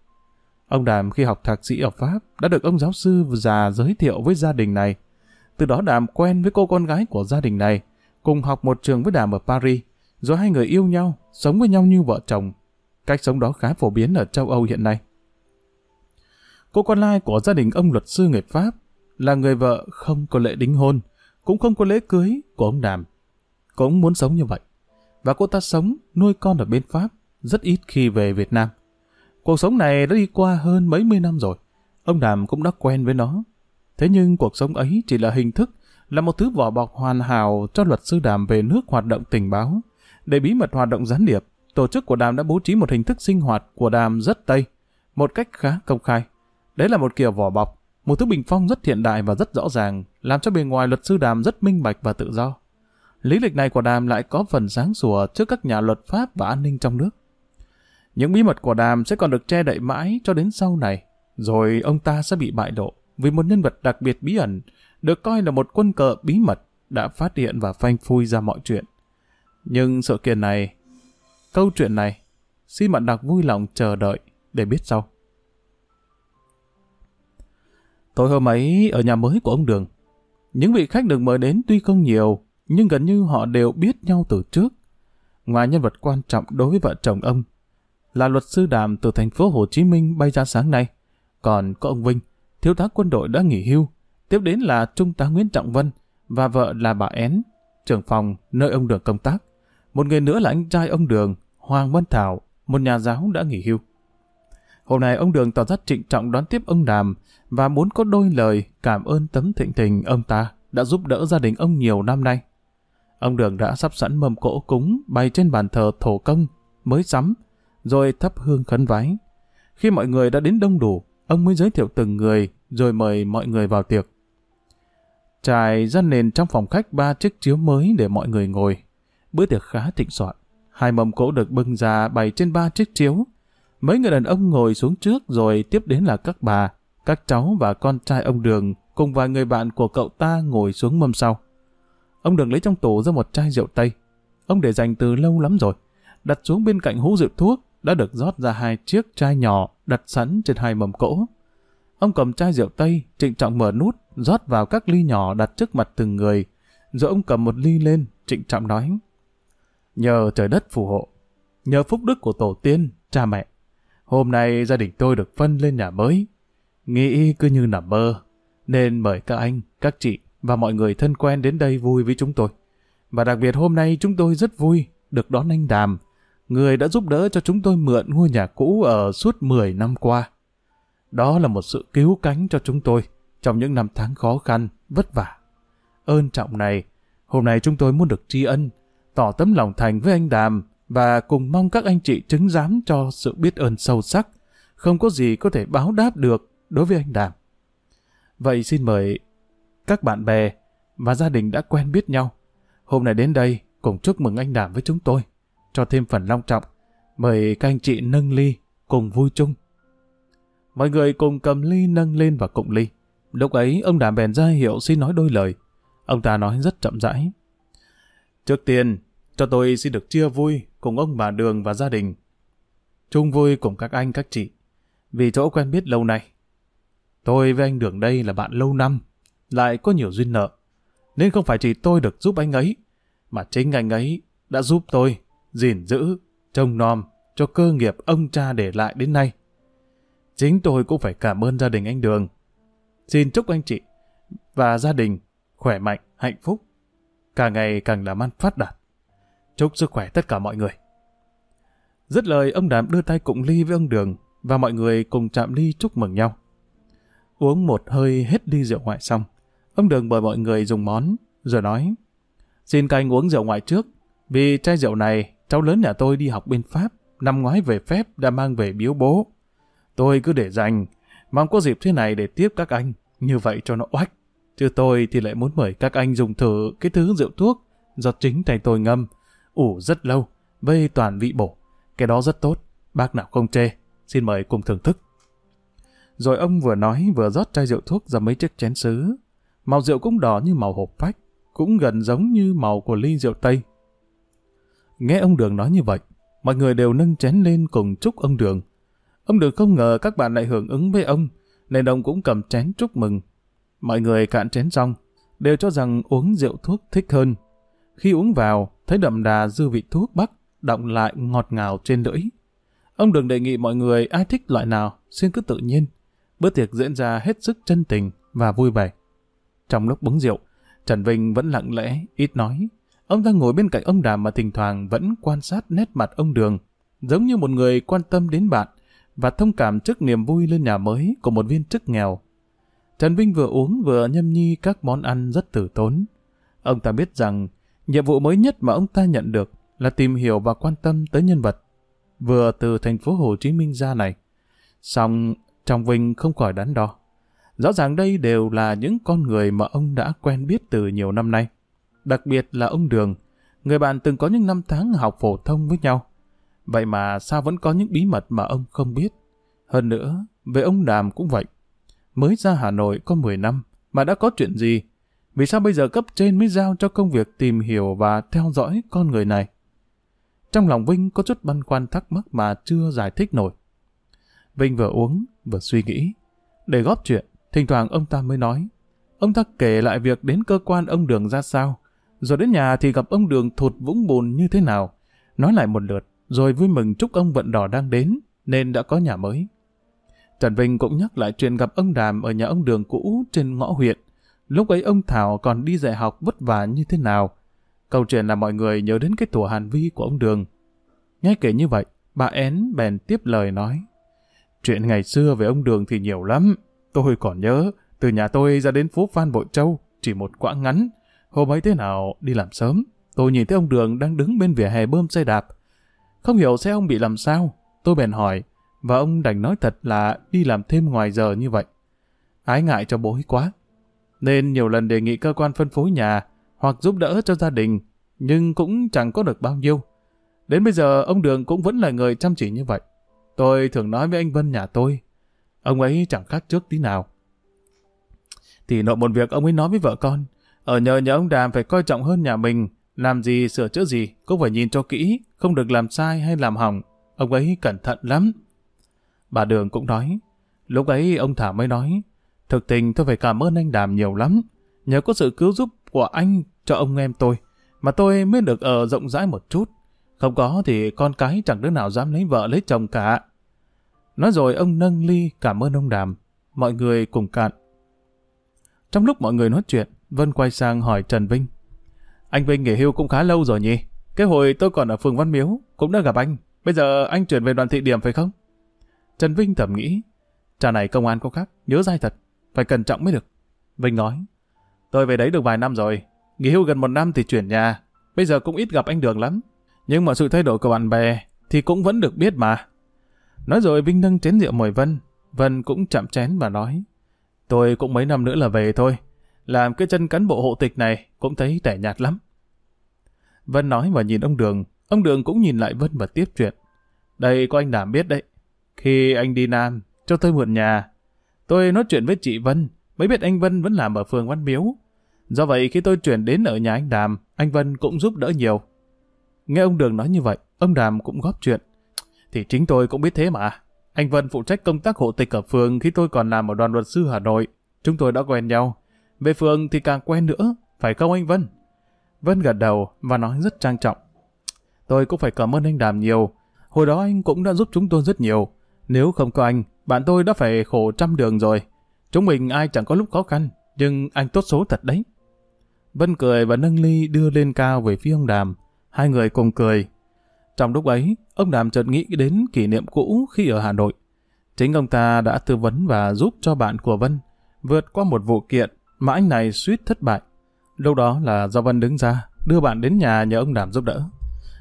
Ông Đàm khi học thạc sĩ ở Pháp đã được ông giáo sư già giới thiệu với gia đình này. Từ đó Đàm quen với cô con gái của gia đình này, cùng học một trường với Đàm ở Paris, rồi hai người yêu nhau, sống với nhau như vợ chồng. Cách sống đó khá phổ biến ở châu Âu hiện nay. Cô con lai của gia đình ông luật sư người Pháp là người vợ không có lễ đính hôn, cũng không có lễ cưới của ông Đàm. Cũng muốn sống như vậy. Và cô ta sống, nuôi con ở bên Pháp, rất ít khi về Việt Nam. Cuộc sống này đã đi qua hơn mấy mươi năm rồi. Ông Đàm cũng đã quen với nó. Thế nhưng cuộc sống ấy chỉ là hình thức, là một thứ vỏ bọc hoàn hảo cho luật sư Đàm về nước hoạt động tình báo. Để bí mật hoạt động gián điệp, tổ chức của Đàm đã bố trí một hình thức sinh hoạt của Đàm rất Tây, một cách khá công khai. Đấy là một kiểu vỏ bọc, một thứ bình phong rất hiện đại và rất rõ ràng, làm cho bề ngoài luật sư Đàm rất minh bạch và tự do. Lý lịch này của Đàm lại có phần sáng sủa trước các nhà luật pháp và an ninh trong nước. Những bí mật của Đàm sẽ còn được che đậy mãi cho đến sau này, rồi ông ta sẽ bị bại lộ vì một nhân vật đặc biệt bí ẩn, được coi là một quân cờ bí mật đã phát hiện và phanh phui ra mọi chuyện. Nhưng sự kiện này, câu chuyện này, xin bạn đọc vui lòng chờ đợi để biết sau. Tối hôm ấy ở nhà mới của ông Đường, những vị khách được mời đến tuy không nhiều, nhưng gần như họ đều biết nhau từ trước. Ngoài nhân vật quan trọng đối với vợ chồng ông, là luật sư Đàm từ thành phố Hồ Chí Minh bay ra sáng nay, còn có ông Vinh, thiếu tá quân đội đã nghỉ hưu, tiếp đến là Trung tá Nguyễn Trọng Vân và vợ là bà Én, trưởng phòng nơi ông Đường công tác. Một người nữa là anh trai ông Đường, Hoàng Văn Thảo, một nhà giáo đã nghỉ hưu. Hôm nay ông Đường tỏ ra trịnh trọng đón tiếp ông Đàm và muốn có đôi lời cảm ơn tấm thịnh tình ông ta đã giúp đỡ gia đình ông nhiều năm nay. Ông Đường đã sắp sẵn mâm cỗ cúng bày trên bàn thờ thổ công, mới sắm, rồi thắp hương khấn vái. Khi mọi người đã đến đông đủ, ông mới giới thiệu từng người, rồi mời mọi người vào tiệc. Trải ra nền trong phòng khách ba chiếc chiếu mới để mọi người ngồi. Bữa tiệc khá thịnh soạn. Hai mâm cỗ được bưng ra bày trên ba chiếc chiếu. Mấy người đàn ông ngồi xuống trước rồi tiếp đến là các bà, các cháu và con trai ông Đường cùng vài người bạn của cậu ta ngồi xuống mâm sau. Ông Đường lấy trong tủ ra một chai rượu Tây. Ông để dành từ lâu lắm rồi. Đặt xuống bên cạnh hũ rượu thuốc, đã được rót ra hai chiếc chai nhỏ đặt sẵn trên hai mầm cỗ. Ông cầm chai rượu Tây, trịnh trọng mở nút, rót vào các ly nhỏ đặt trước mặt từng người. Rồi ông cầm một ly lên, trịnh trọng nói. Nhờ trời đất phù hộ, nhờ phúc đức của tổ tiên, cha mẹ, hôm nay gia đình tôi được phân lên nhà mới. Nghĩ cứ như nằm mơ, nên mời các anh, các chị và mọi người thân quen đến đây vui với chúng tôi. Và đặc biệt hôm nay chúng tôi rất vui được đón anh Đàm, người đã giúp đỡ cho chúng tôi mượn ngôi nhà cũ ở suốt 10 năm qua. Đó là một sự cứu cánh cho chúng tôi trong những năm tháng khó khăn, vất vả. Ơn trọng này, hôm nay chúng tôi muốn được tri ân, tỏ tấm lòng thành với anh Đàm và cùng mong các anh chị chứng giám cho sự biết ơn sâu sắc, không có gì có thể báo đáp được đối với anh Đàm. Vậy xin mời các bạn bè và gia đình đã quen biết nhau. Hôm nay đến đây cùng chúc mừng anh Đàm với chúng tôi. cho thêm phần long trọng. Mời các anh chị nâng ly, cùng vui chung. Mọi người cùng cầm ly nâng lên và cụng ly. Lúc ấy, ông Đàm bèn ra hiệu xin nói đôi lời. Ông ta nói rất chậm rãi. Trước tiên, cho tôi xin được chia vui cùng ông bà Đường và gia đình. Chung vui cùng các anh các chị. Vì chỗ quen biết lâu nay. Tôi với anh Đường đây là bạn lâu năm, lại có nhiều duyên nợ. Nên không phải chỉ tôi được giúp anh ấy, mà chính anh ấy đã giúp tôi gìn giữ, trông nom cho cơ nghiệp ông cha để lại đến nay. Chính tôi cũng phải cảm ơn gia đình anh Đường. Xin chúc anh chị và gia đình khỏe mạnh, hạnh phúc, càng ngày càng làm ăn phát đạt. Chúc sức khỏe tất cả mọi người. Dứt lời, ông Đàm đưa tay cụng ly với ông Đường và mọi người cùng chạm ly chúc mừng nhau. Uống một hơi hết ly rượu ngoại xong, ông Đường mời mọi người dùng món, rồi nói Xin các anh uống rượu ngoại trước, vì chai rượu này cháu lớn nhà tôi đi học bên Pháp, năm ngoái về phép đã mang về biếu bố. Tôi cứ để dành, mong có dịp thế này để tiếp các anh, như vậy cho nó oách. Chứ tôi thì lại muốn mời các anh dùng thử cái thứ rượu thuốc do chính tay tôi ngâm, ủ rất lâu, vây toàn vị bổ. Cái đó rất tốt, bác nào không chê, xin mời cùng thưởng thức. Rồi ông vừa nói vừa rót chai rượu thuốc ra mấy chiếc chén sứ. Màu rượu cũng đỏ như màu hộp phách, cũng gần giống như màu của ly rượu Tây. Nghe ông Đường nói như vậy, mọi người đều nâng chén lên cùng chúc ông Đường. Ông Đường không ngờ các bạn lại hưởng ứng với ông, nên ông cũng cầm chén chúc mừng. Mọi người cạn chén xong, đều cho rằng uống rượu thuốc thích hơn. Khi uống vào, thấy đậm đà dư vị thuốc bắc, động lại ngọt ngào trên lưỡi. Ông Đường đề nghị mọi người ai thích loại nào, xin cứ tự nhiên. Bữa tiệc diễn ra hết sức chân tình và vui vẻ. Trong lúc bứng rượu, Trần Vinh vẫn lặng lẽ, ít nói. Ông đang ngồi bên cạnh ông Đàm mà thỉnh thoảng vẫn quan sát nét mặt ông Đường, giống như một người quan tâm đến bạn và thông cảm trước niềm vui lên nhà mới của một viên chức nghèo. Trần Vinh vừa uống vừa nhâm nhi các món ăn rất tử tốn. Ông ta biết rằng nhiệm vụ mới nhất mà ông ta nhận được là tìm hiểu và quan tâm tới nhân vật vừa từ thành phố Hồ Chí Minh ra này. Xong, trong Vinh không khỏi đắn đo. Rõ ràng đây đều là những con người mà ông đã quen biết từ nhiều năm nay. Đặc biệt là ông Đường, người bạn từng có những năm tháng học phổ thông với nhau. Vậy mà sao vẫn có những bí mật mà ông không biết? Hơn nữa, về ông Đàm cũng vậy. Mới ra Hà Nội có 10 năm, mà đã có chuyện gì? Vì sao bây giờ cấp trên mới giao cho công việc tìm hiểu và theo dõi con người này? Trong lòng Vinh có chút băn khoăn thắc mắc mà chưa giải thích nổi. Vinh vừa uống, vừa suy nghĩ. Để góp chuyện, thỉnh thoảng ông ta mới nói. Ông ta kể lại việc đến cơ quan ông Đường ra sao, rồi đến nhà thì gặp ông Đường thụt vũng bùn như thế nào. Nói lại một lượt, rồi vui mừng chúc ông vận đỏ đang đến, nên đã có nhà mới. Trần Vinh cũng nhắc lại chuyện gặp ông Đàm ở nhà ông Đường cũ trên ngõ huyện. Lúc ấy ông Thảo còn đi dạy học vất vả như thế nào. Câu chuyện là mọi người nhớ đến cái tuổi hàn vi của ông Đường. Nghe kể như vậy, bà én bèn tiếp lời nói. Chuyện ngày xưa về ông Đường thì nhiều lắm. Tôi còn nhớ, từ nhà tôi ra đến phố Phan Bội Châu, chỉ một quãng ngắn. Hôm ấy thế nào, đi làm sớm. Tôi nhìn thấy ông Đường đang đứng bên vỉa hè bơm xe đạp. Không hiểu xe ông bị làm sao. Tôi bèn hỏi, và ông đành nói thật là đi làm thêm ngoài giờ như vậy. Ái ngại cho bố quá. Nên nhiều lần đề nghị cơ quan phân phối nhà hoặc giúp đỡ cho gia đình, nhưng cũng chẳng có được bao nhiêu. Đến bây giờ ông Đường cũng vẫn là người chăm chỉ như vậy. Tôi thường nói với anh Vân nhà tôi, ông ấy chẳng khác trước tí nào. Thì nội một việc ông ấy nói với vợ con, ở nhờ nhà ông Đàm phải coi trọng hơn nhà mình, làm gì sửa chữa gì cũng phải nhìn cho kỹ, không được làm sai hay làm hỏng. Ông ấy cẩn thận lắm. Bà Đường cũng nói, lúc ấy ông thả mới nói, thực tình tôi phải cảm ơn anh Đàm nhiều lắm, nhờ có sự cứu giúp của anh cho ông em tôi, mà tôi mới được ở rộng rãi một chút. Không có thì con cái chẳng đứa nào dám lấy vợ lấy chồng cả. Nói rồi ông nâng ly cảm ơn ông Đàm, mọi người cùng cạn. Trong lúc mọi người nói chuyện, Vân quay sang hỏi Trần Vinh. Anh Vinh nghỉ hưu cũng khá lâu rồi nhỉ? Cái hồi tôi còn ở phường Văn Miếu, cũng đã gặp anh. Bây giờ anh chuyển về đoàn thị điểm phải không? Trần Vinh thầm nghĩ, trà này công an có khác, nhớ dai thật, phải cẩn trọng mới được. Vinh nói, tôi về đấy được vài năm rồi, nghỉ hưu gần một năm thì chuyển nhà, bây giờ cũng ít gặp anh Đường lắm. Nhưng mà sự thay đổi của bạn bè thì cũng vẫn được biết mà. Nói rồi Vinh nâng chén rượu mời Vân, Vân cũng chạm chén và nói, tôi cũng mấy năm nữa là về thôi, làm cái chân cán bộ hộ tịch này cũng thấy tẻ nhạt lắm. Vân nói và nhìn ông Đường, Ông Đường cũng nhìn lại Vân và tiếp chuyện. Đây có anh Đảm biết đấy. Khi anh đi Nam, cho tôi mượn nhà. Tôi nói chuyện với chị Vân, mới biết anh Vân vẫn làm ở phường Văn Miếu. Do vậy khi tôi chuyển đến ở nhà anh Đàm, anh Vân cũng giúp đỡ nhiều. Nghe ông Đường nói như vậy, ông Đàm cũng góp chuyện. Thì chính tôi cũng biết thế mà. Anh Vân phụ trách công tác hộ tịch ở phường khi tôi còn làm ở đoàn luật sư Hà Nội. Chúng tôi đã quen nhau. Về phường thì càng quen nữa, phải không anh Vân? Vân gật đầu và nói rất trang trọng. Tôi cũng phải cảm ơn anh Đàm nhiều. Hồi đó anh cũng đã giúp chúng tôi rất nhiều. Nếu không có anh, bạn tôi đã phải khổ trăm đường rồi. Chúng mình ai chẳng có lúc khó khăn, nhưng anh tốt số thật đấy. Vân cười và nâng ly đưa lên cao về phía ông Đàm. Hai người cùng cười. Trong lúc ấy, ông Đàm chợt nghĩ đến kỷ niệm cũ khi ở Hà Nội. Chính ông ta đã tư vấn và giúp cho bạn của Vân vượt qua một vụ kiện mà anh này suýt thất bại. Lúc đó là do Vân đứng ra, đưa bạn đến nhà nhờ ông Đàm giúp đỡ.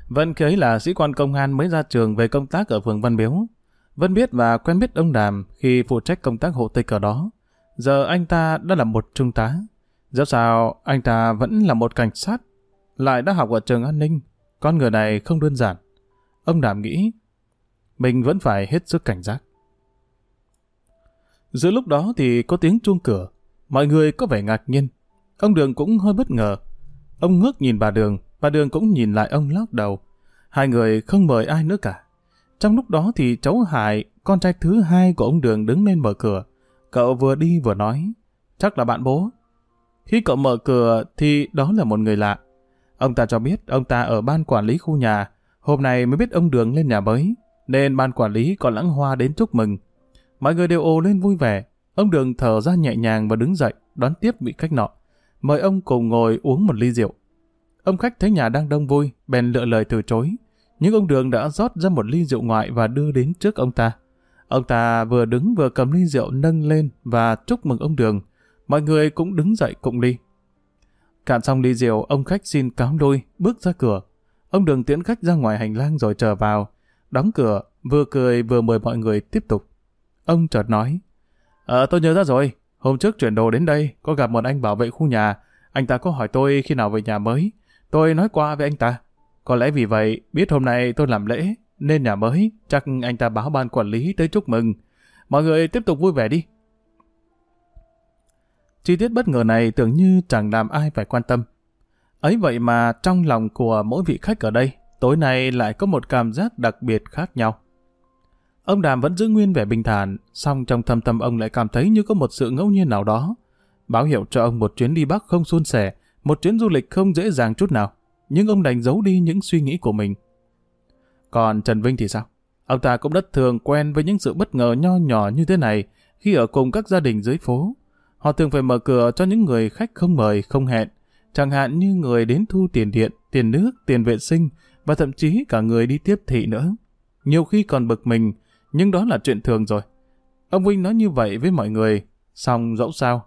Vân khi ấy là sĩ quan công an mới ra trường về công tác ở phường Văn Biếu. Vân biết và quen biết ông Đàm khi phụ trách công tác hộ tịch ở đó. Giờ anh ta đã là một trung tá. Dẫu sao anh ta vẫn là một cảnh sát, lại đã học ở trường an ninh. Con người này không đơn giản. Ông Đàm nghĩ, mình vẫn phải hết sức cảnh giác. Giữa lúc đó thì có tiếng chuông cửa. Mọi người có vẻ ngạc nhiên. Ông Đường cũng hơi bất ngờ. Ông ngước nhìn bà Đường, bà Đường cũng nhìn lại ông lắc đầu. Hai người không mời ai nữa cả. Trong lúc đó thì cháu Hải, con trai thứ hai của ông Đường đứng lên mở cửa. Cậu vừa đi vừa nói, chắc là bạn bố. Khi cậu mở cửa thì đó là một người lạ. Ông ta cho biết ông ta ở ban quản lý khu nhà, hôm nay mới biết ông Đường lên nhà mới, nên ban quản lý còn lãng hoa đến chúc mừng. Mọi người đều ồ lên vui vẻ, ông Đường thở ra nhẹ nhàng và đứng dậy, đón tiếp vị khách nọ. Mời ông cùng ngồi uống một ly rượu. Ông khách thấy nhà đang đông vui, bèn lựa lời từ chối. Nhưng ông Đường đã rót ra một ly rượu ngoại và đưa đến trước ông ta. Ông ta vừa đứng vừa cầm ly rượu nâng lên và chúc mừng ông Đường. Mọi người cũng đứng dậy cùng ly. Cạn xong ly rượu, ông khách xin cáo lui bước ra cửa. Ông Đường tiễn khách ra ngoài hành lang rồi trở vào. Đóng cửa, vừa cười vừa mời mọi người tiếp tục. Ông chợt nói, Ờ, tôi nhớ ra rồi. Hôm trước chuyển đồ đến đây, có gặp một anh bảo vệ khu nhà. Anh ta có hỏi tôi khi nào về nhà mới. Tôi nói qua với anh ta. Có lẽ vì vậy, biết hôm nay tôi làm lễ, nên nhà mới, chắc anh ta báo ban quản lý tới chúc mừng. Mọi người tiếp tục vui vẻ đi. Chi tiết bất ngờ này tưởng như chẳng làm ai phải quan tâm. Ấy vậy mà trong lòng của mỗi vị khách ở đây, tối nay lại có một cảm giác đặc biệt khác nhau. Ông Đàm vẫn giữ nguyên vẻ bình thản, song trong thâm tâm ông lại cảm thấy như có một sự ngẫu nhiên nào đó. Báo hiệu cho ông một chuyến đi Bắc không suôn sẻ, một chuyến du lịch không dễ dàng chút nào. Nhưng ông đành giấu đi những suy nghĩ của mình. Còn Trần Vinh thì sao? Ông ta cũng rất thường quen với những sự bất ngờ nho nhỏ như thế này khi ở cùng các gia đình dưới phố. Họ thường phải mở cửa cho những người khách không mời, không hẹn. Chẳng hạn như người đến thu tiền điện, tiền nước, tiền vệ sinh và thậm chí cả người đi tiếp thị nữa. Nhiều khi còn bực mình, nhưng đó là chuyện thường rồi. Ông Vinh nói như vậy với mọi người, song dẫu sao.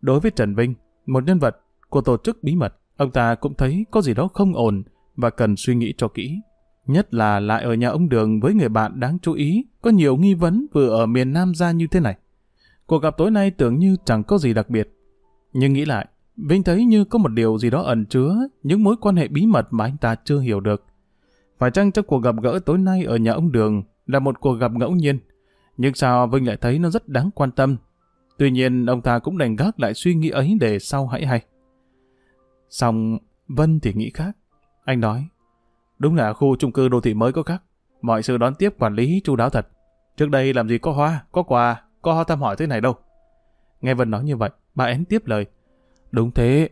Đối với Trần Vinh, một nhân vật của tổ chức bí mật, ông ta cũng thấy có gì đó không ổn và cần suy nghĩ cho kỹ. Nhất là lại ở nhà ông Đường với người bạn đáng chú ý, có nhiều nghi vấn vừa ở miền Nam ra như thế này. Cuộc gặp tối nay tưởng như chẳng có gì đặc biệt. Nhưng nghĩ lại, Vinh thấy như có một điều gì đó ẩn chứa những mối quan hệ bí mật mà anh ta chưa hiểu được. Phải chăng trong cuộc gặp gỡ tối nay ở nhà ông Đường là một cuộc gặp ngẫu nhiên? Nhưng sao Vinh lại thấy nó rất đáng quan tâm? Tuy nhiên, ông ta cũng đành gác lại suy nghĩ ấy để sau hãy hay. Xong, Vân thì nghĩ khác. Anh nói, đúng là khu chung cư đô thị mới có khác. Mọi sự đón tiếp quản lý chu đáo thật. Trước đây làm gì có hoa, có quà, có ho thăm hỏi thế này đâu. Nghe Vân nói như vậy, bà én tiếp lời. Đúng thế,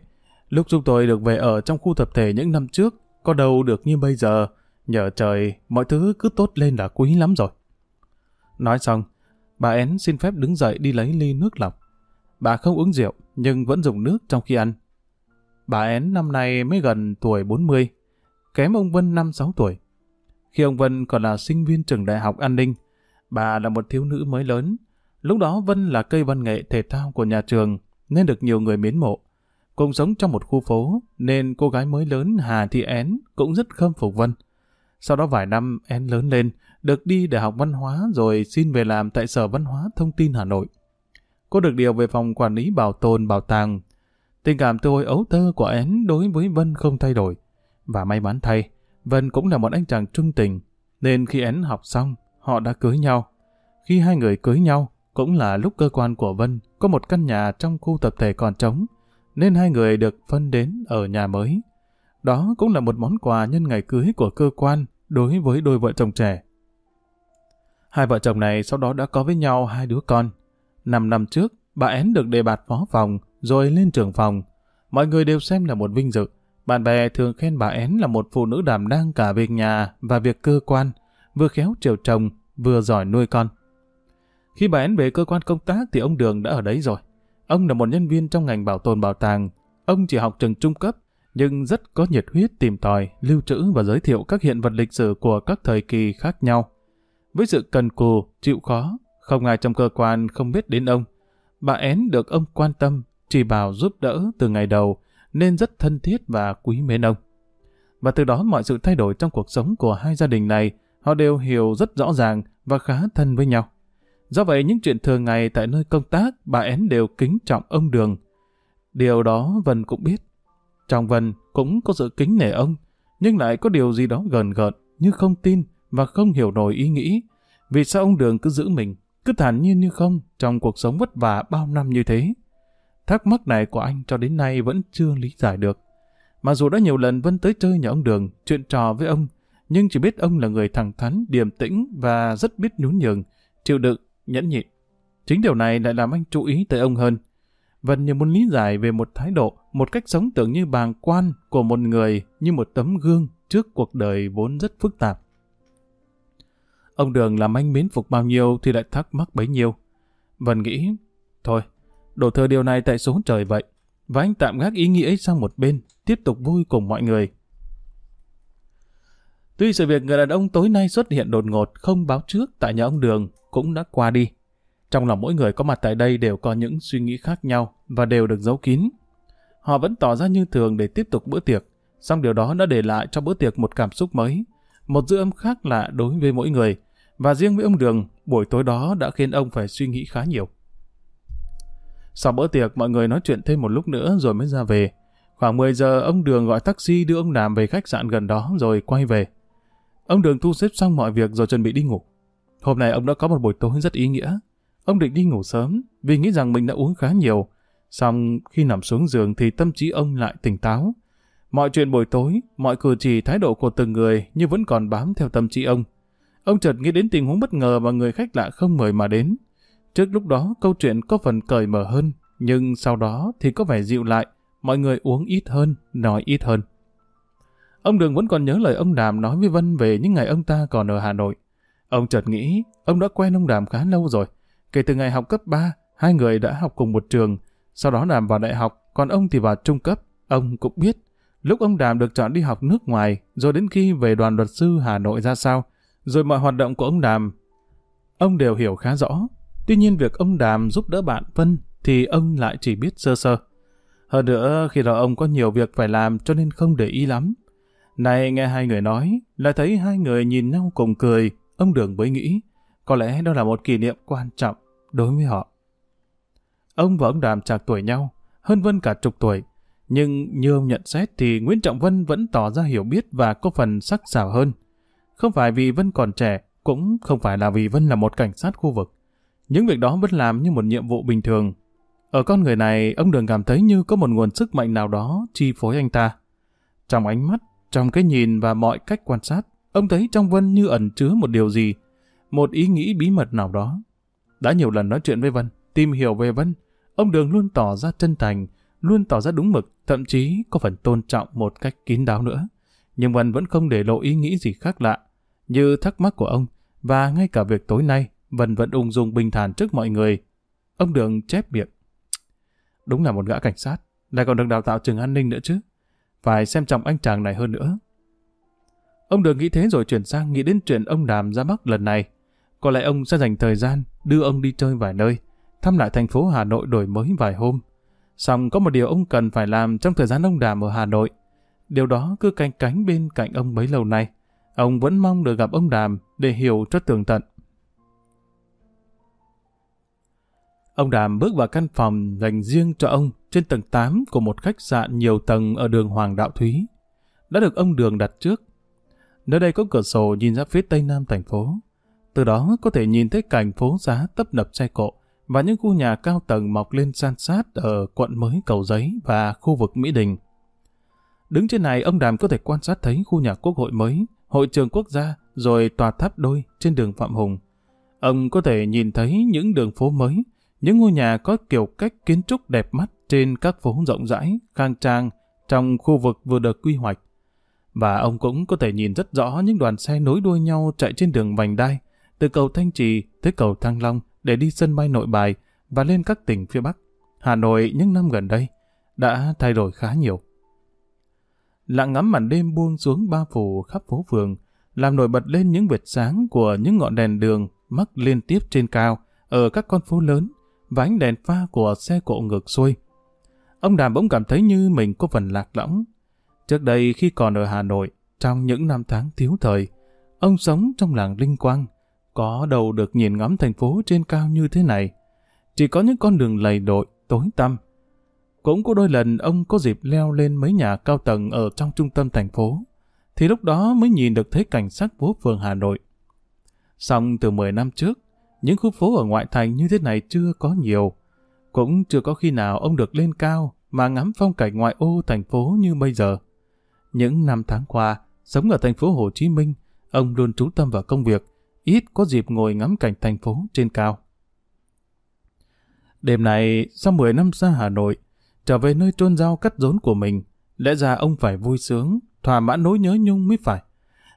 lúc chúng tôi được về ở trong khu tập thể những năm trước, có đâu được như bây giờ. Nhờ trời, mọi thứ cứ tốt lên là quý lắm rồi. Nói xong, bà én xin phép đứng dậy đi lấy ly nước lọc. Bà không uống rượu, nhưng vẫn dùng nước trong khi ăn. Bà én năm nay mới gần tuổi 40, kém ông Vân 5-6 tuổi. Khi ông Vân còn là sinh viên trường đại học an ninh, bà là một thiếu nữ mới lớn, Lúc đó Vân là cây văn nghệ thể thao của nhà trường, nên được nhiều người mến mộ. Cùng sống trong một khu phố, nên cô gái mới lớn Hà Thị Én cũng rất khâm phục Vân. Sau đó vài năm Én lớn lên, được đi để học văn hóa rồi xin về làm tại Sở Văn hóa Thông tin Hà Nội. Cô được điều về phòng quản lý bảo tồn bảo tàng. Tình cảm tôi ấu thơ của Én đối với Vân không thay đổi. Và may mắn thay, Vân cũng là một anh chàng trung tình, nên khi én học xong, họ đã cưới nhau. Khi hai người cưới nhau, cũng là lúc cơ quan của Vân có một căn nhà trong khu tập thể còn trống, nên hai người được phân đến ở nhà mới. Đó cũng là một món quà nhân ngày cưới của cơ quan đối với đôi vợ chồng trẻ. Hai vợ chồng này sau đó đã có với nhau hai đứa con. Năm năm trước, bà én được đề bạt phó phòng, rồi lên trưởng phòng. Mọi người đều xem là một vinh dự. Bạn bè thường khen bà én là một phụ nữ đảm đang cả việc nhà và việc cơ quan, vừa khéo chiều chồng, vừa giỏi nuôi con. Khi bà én về cơ quan công tác thì ông Đường đã ở đấy rồi. Ông là một nhân viên trong ngành bảo tồn bảo tàng. Ông chỉ học trường trung cấp, nhưng rất có nhiệt huyết tìm tòi, lưu trữ và giới thiệu các hiện vật lịch sử của các thời kỳ khác nhau. Với sự cần cù, chịu khó, không ai trong cơ quan không biết đến ông. Bà én được ông quan tâm, chỉ bảo giúp đỡ từ ngày đầu, nên rất thân thiết và quý mến ông. Và từ đó mọi sự thay đổi trong cuộc sống của hai gia đình này, họ đều hiểu rất rõ ràng và khá thân với nhau. Do vậy những chuyện thường ngày tại nơi công tác, bà én đều kính trọng ông Đường. Điều đó Vân cũng biết. Trong Vân cũng có sự kính nể ông, nhưng lại có điều gì đó gần gợn, như không tin và không hiểu nổi ý nghĩ. Vì sao ông Đường cứ giữ mình, cứ thản nhiên như không trong cuộc sống vất vả bao năm như thế? Thắc mắc này của anh cho đến nay vẫn chưa lý giải được. Mà dù đã nhiều lần Vân tới chơi nhà ông Đường, chuyện trò với ông, nhưng chỉ biết ông là người thẳng thắn, điềm tĩnh và rất biết nhún nhường, chịu đựng, nhẫn nhịn. Chính điều này lại làm anh chú ý tới ông hơn. Vân như muốn lý giải về một thái độ, một cách sống tưởng như bàng quan của một người như một tấm gương trước cuộc đời vốn rất phức tạp. Ông Đường làm anh mến phục bao nhiêu thì lại thắc mắc bấy nhiêu. Vân nghĩ, thôi, đổ thừa điều này tại số trời vậy. Và anh tạm gác ý nghĩ ấy sang một bên, tiếp tục vui cùng mọi người. Tuy sự việc người đàn ông tối nay xuất hiện đột ngột không báo trước tại nhà ông Đường cũng đã qua đi. Trong lòng mỗi người có mặt tại đây đều có những suy nghĩ khác nhau và đều được giấu kín. Họ vẫn tỏ ra như thường để tiếp tục bữa tiệc, song điều đó đã để lại cho bữa tiệc một cảm xúc mới, một dư âm khác lạ đối với mỗi người, và riêng với ông Đường, buổi tối đó đã khiến ông phải suy nghĩ khá nhiều. Sau bữa tiệc, mọi người nói chuyện thêm một lúc nữa rồi mới ra về. Khoảng 10 giờ, ông Đường gọi taxi đưa ông Nam về khách sạn gần đó rồi quay về. Ông Đường thu xếp xong mọi việc rồi chuẩn bị đi ngủ. Hôm nay ông đã có một buổi tối rất ý nghĩa. Ông định đi ngủ sớm vì nghĩ rằng mình đã uống khá nhiều. Xong khi nằm xuống giường thì tâm trí ông lại tỉnh táo. Mọi chuyện buổi tối, mọi cử chỉ thái độ của từng người như vẫn còn bám theo tâm trí ông. Ông chợt nghĩ đến tình huống bất ngờ mà người khách lạ không mời mà đến. Trước lúc đó câu chuyện có phần cởi mở hơn, nhưng sau đó thì có vẻ dịu lại, mọi người uống ít hơn, nói ít hơn. Ông Đường vẫn còn nhớ lời ông Đàm nói với Vân về những ngày ông ta còn ở Hà Nội. Ông chợt nghĩ, ông đã quen ông Đàm khá lâu rồi. Kể từ ngày học cấp 3, hai người đã học cùng một trường. Sau đó Đàm vào đại học, còn ông thì vào trung cấp. Ông cũng biết, lúc ông Đàm được chọn đi học nước ngoài, rồi đến khi về đoàn luật sư Hà Nội ra sao, rồi mọi hoạt động của ông Đàm, ông đều hiểu khá rõ. Tuy nhiên việc ông Đàm giúp đỡ bạn Vân thì ông lại chỉ biết sơ sơ. Hơn nữa, khi đó ông có nhiều việc phải làm cho nên không để ý lắm. Này nghe hai người nói, lại thấy hai người nhìn nhau cùng cười, ông Đường mới nghĩ, có lẽ đó là một kỷ niệm quan trọng đối với họ. Ông và ông Đàm chạc tuổi nhau, hơn Vân cả chục tuổi, nhưng như ông nhận xét thì Nguyễn Trọng Vân vẫn tỏ ra hiểu biết và có phần sắc sảo hơn. Không phải vì Vân còn trẻ, cũng không phải là vì Vân là một cảnh sát khu vực. Những việc đó vẫn làm như một nhiệm vụ bình thường. Ở con người này, ông Đường cảm thấy như có một nguồn sức mạnh nào đó chi phối anh ta. Trong ánh mắt, trong cái nhìn và mọi cách quan sát, ông thấy trong Vân như ẩn chứa một điều gì, một ý nghĩ bí mật nào đó. Đã nhiều lần nói chuyện với Vân, tìm hiểu về Vân, ông Đường luôn tỏ ra chân thành, luôn tỏ ra đúng mực, thậm chí có phần tôn trọng một cách kín đáo nữa. Nhưng Vân vẫn không để lộ ý nghĩ gì khác lạ, như thắc mắc của ông, và ngay cả việc tối nay, Vân vẫn ung dung bình thản trước mọi người. Ông Đường chép miệng. Đúng là một gã cảnh sát, lại còn được đào tạo trường an ninh nữa chứ. Phải xem trọng anh chàng này hơn nữa. Ông Đường nghĩ thế rồi chuyển sang nghĩ đến chuyện ông Đàm ra Bắc lần này. Có lẽ ông sẽ dành thời gian đưa ông đi chơi vài nơi, thăm lại thành phố Hà Nội đổi mới vài hôm. Xong có một điều ông cần phải làm trong thời gian ông Đàm ở Hà Nội. Điều đó cứ canh cánh bên cạnh ông bấy lâu nay. Ông vẫn mong được gặp ông Đàm để hiểu cho tường tận. Ông Đàm bước vào căn phòng dành riêng cho ông trên tầng 8 của một khách sạn nhiều tầng ở đường Hoàng Đạo Thúy. Đã được ông Đường đặt trước. Nơi đây có cửa sổ nhìn ra phía tây nam thành phố. Từ đó có thể nhìn thấy cảnh phố giá tấp nập xe cộ và những khu nhà cao tầng mọc lên san sát ở quận mới Cầu Giấy và khu vực Mỹ Đình. Đứng trên này, ông Đàm có thể quan sát thấy khu nhà quốc hội mới, hội trường quốc gia, rồi tòa tháp đôi trên đường Phạm Hùng. Ông có thể nhìn thấy những đường phố mới, những ngôi nhà có kiểu cách kiến trúc đẹp mắt trên các phố rộng rãi, khang trang trong khu vực vừa được quy hoạch. Và ông cũng có thể nhìn rất rõ những đoàn xe nối đuôi nhau chạy trên đường vành đai, từ cầu Thanh Trì tới cầu Thăng Long để đi sân bay nội bài và lên các tỉnh phía Bắc. Hà Nội những năm gần đây đã thay đổi khá nhiều. Lặng ngắm màn đêm buông xuống ba phủ khắp phố phường, làm nổi bật lên những vệt sáng của những ngọn đèn đường mắc liên tiếp trên cao ở các con phố lớn và ánh đèn pha của xe cộ ngược xuôi. Ông Đàm bỗng cảm thấy như mình có phần lạc lõng. Trước đây khi còn ở Hà Nội, trong những năm tháng thiếu thời, ông sống trong làng Linh Quang, có đầu được nhìn ngắm thành phố trên cao như thế này. Chỉ có những con đường lầy đội, tối tăm. Cũng có đôi lần ông có dịp leo lên mấy nhà cao tầng ở trong trung tâm thành phố, thì lúc đó mới nhìn được thấy cảnh sắc phố phường Hà Nội. Xong từ 10 năm trước, những khu phố ở ngoại thành như thế này chưa có nhiều. Cũng chưa có khi nào ông được lên cao mà ngắm phong cảnh ngoại ô thành phố như bây giờ. Những năm tháng qua, sống ở thành phố Hồ Chí Minh, ông luôn trú tâm vào công việc, ít có dịp ngồi ngắm cảnh thành phố trên cao. Đêm này, sau 10 năm xa Hà Nội, trở về nơi trôn rau cắt rốn của mình, lẽ ra ông phải vui sướng, thỏa mãn nỗi nhớ nhung mới phải.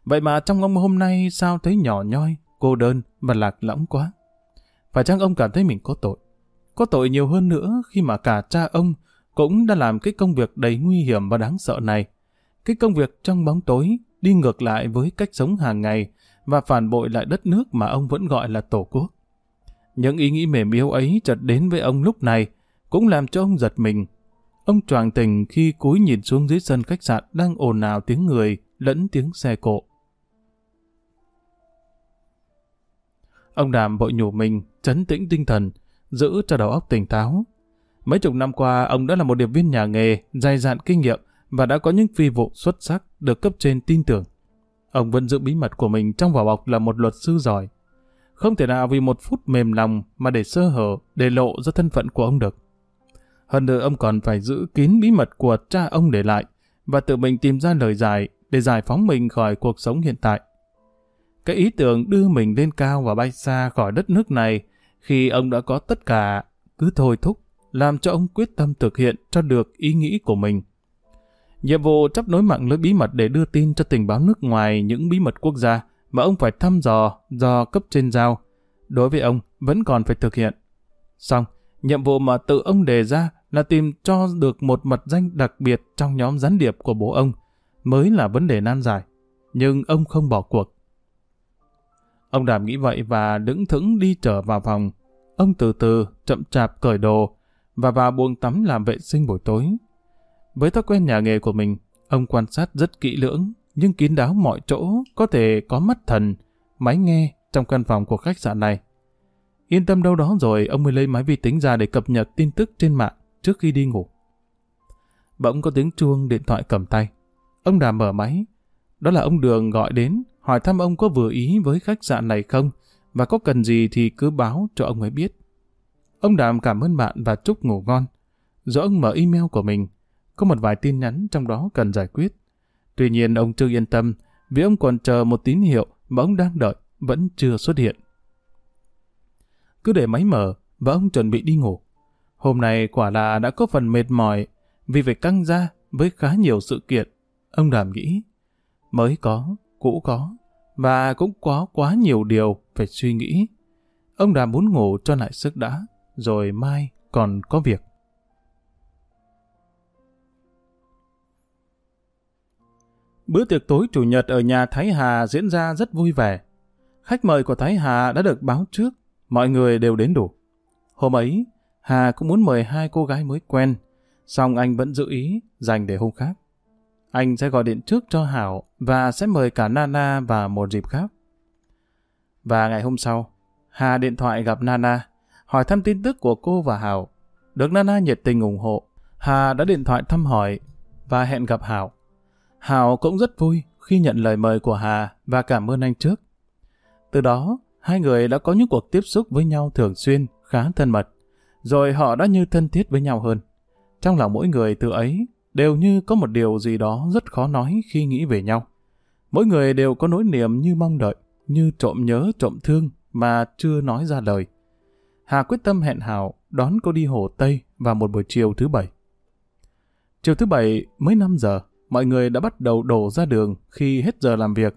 Vậy mà trong ông hôm nay sao thấy nhỏ nhoi, cô đơn và lạc lõng quá. Phải chăng ông cảm thấy mình có tội? Có tội nhiều hơn nữa khi mà cả cha ông cũng đã làm cái công việc đầy nguy hiểm và đáng sợ này. Cái công việc trong bóng tối đi ngược lại với cách sống hàng ngày và phản bội lại đất nước mà ông vẫn gọi là Tổ quốc. Những ý nghĩ mềm yếu ấy chợt đến với ông lúc này, cũng làm cho ông giật mình. Ông choàng tình khi cúi nhìn xuống dưới sân khách sạn đang ồn ào tiếng người lẫn tiếng xe cộ. Ông Đàm vội nhủ mình, chấn tĩnh tinh thần, giữ cho đầu óc tỉnh táo. Mấy chục năm qua, ông đã là một điệp viên nhà nghề, dày dạn kinh nghiệm và đã có những phi vụ xuất sắc được cấp trên tin tưởng. Ông vẫn giữ bí mật của mình trong vỏ bọc là một luật sư giỏi. Không thể nào vì một phút mềm lòng mà để sơ hở, để lộ ra thân phận của ông được. Hơn nữa ông còn phải giữ kín bí mật của cha ông để lại và tự mình tìm ra lời giải để giải phóng mình khỏi cuộc sống hiện tại. Cái ý tưởng đưa mình lên cao và bay xa khỏi đất nước này khi ông đã có tất cả cứ thôi thúc làm cho ông quyết tâm thực hiện cho được ý nghĩ của mình. Nhiệm vụ chấp nối mạng lưới bí mật để đưa tin cho tình báo nước ngoài những bí mật quốc gia mà ông phải thăm dò do cấp trên giao, đối với ông vẫn còn phải thực hiện. Xong, nhiệm vụ mà tự ông đề ra là tìm cho được một mật danh đặc biệt trong nhóm gián điệp của bố ông, mới là vấn đề nan giải. Nhưng ông không bỏ cuộc. Ông Đàm nghĩ vậy và đứng thững đi trở vào phòng. Ông từ từ, chậm chạp cởi đồ và vào buồng tắm làm vệ sinh buổi tối. Với thói quen nhà nghề của mình, ông quan sát rất kỹ lưỡng, nhưng kín đáo mọi chỗ có thể có mắt thần, máy nghe trong căn phòng của khách sạn này. Yên tâm đâu đó rồi, ông mới lấy máy vi tính ra để cập nhật tin tức trên mạng trước khi đi ngủ. Bỗng có tiếng chuông điện thoại cầm tay. Ông Đàm mở máy. Đó là ông Đường gọi đến, hỏi thăm ông có vừa ý với khách sạn này không, và có cần gì thì cứ báo cho ông ấy biết. Ông Đàm cảm ơn bạn và chúc ngủ ngon. Rồi ông mở email của mình, có một vài tin nhắn trong đó cần giải quyết. Tuy nhiên ông chưa yên tâm, vì ông còn chờ một tín hiệu mà ông đang đợi vẫn chưa xuất hiện. Cứ để máy mở và ông chuẩn bị đi ngủ. Hôm nay quả là đã có phần mệt mỏi vì phải căng ra với khá nhiều sự kiện. Ông Đàm nghĩ, mới có, cũ có, và cũng có quá nhiều điều phải suy nghĩ. Ông đã muốn ngủ cho lại sức đã, rồi mai còn có việc. Bữa tiệc tối chủ nhật ở nhà Thái Hà diễn ra rất vui vẻ. Khách mời của Thái Hà đã được báo trước, mọi người đều đến đủ. Hôm ấy, Hà cũng muốn mời hai cô gái mới quen, song anh vẫn giữ ý dành để hôm khác. Anh sẽ gọi điện trước cho Hảo và sẽ mời cả Nana vào một dịp khác. Và ngày hôm sau, Hà điện thoại gặp Nana, hỏi thăm tin tức của cô và Hảo. Được Nana nhiệt tình ủng hộ, Hà đã điện thoại thăm hỏi và hẹn gặp Hảo. Hảo cũng rất vui khi nhận lời mời của Hà và cảm ơn anh trước. Từ đó, hai người đã có những cuộc tiếp xúc với nhau thường xuyên, khá thân mật. Rồi họ đã như thân thiết với nhau hơn. Trong lòng mỗi người từ ấy đều như có một điều gì đó rất khó nói khi nghĩ về nhau. Mỗi người đều có nỗi niềm như mong đợi, như trộm nhớ, trộm thương mà chưa nói ra lời. Hà quyết tâm hẹn Hảo đón cô đi Hồ Tây vào một buổi chiều thứ bảy. Chiều thứ bảy mới 5 giờ, mọi người đã bắt đầu đổ ra đường khi hết giờ làm việc.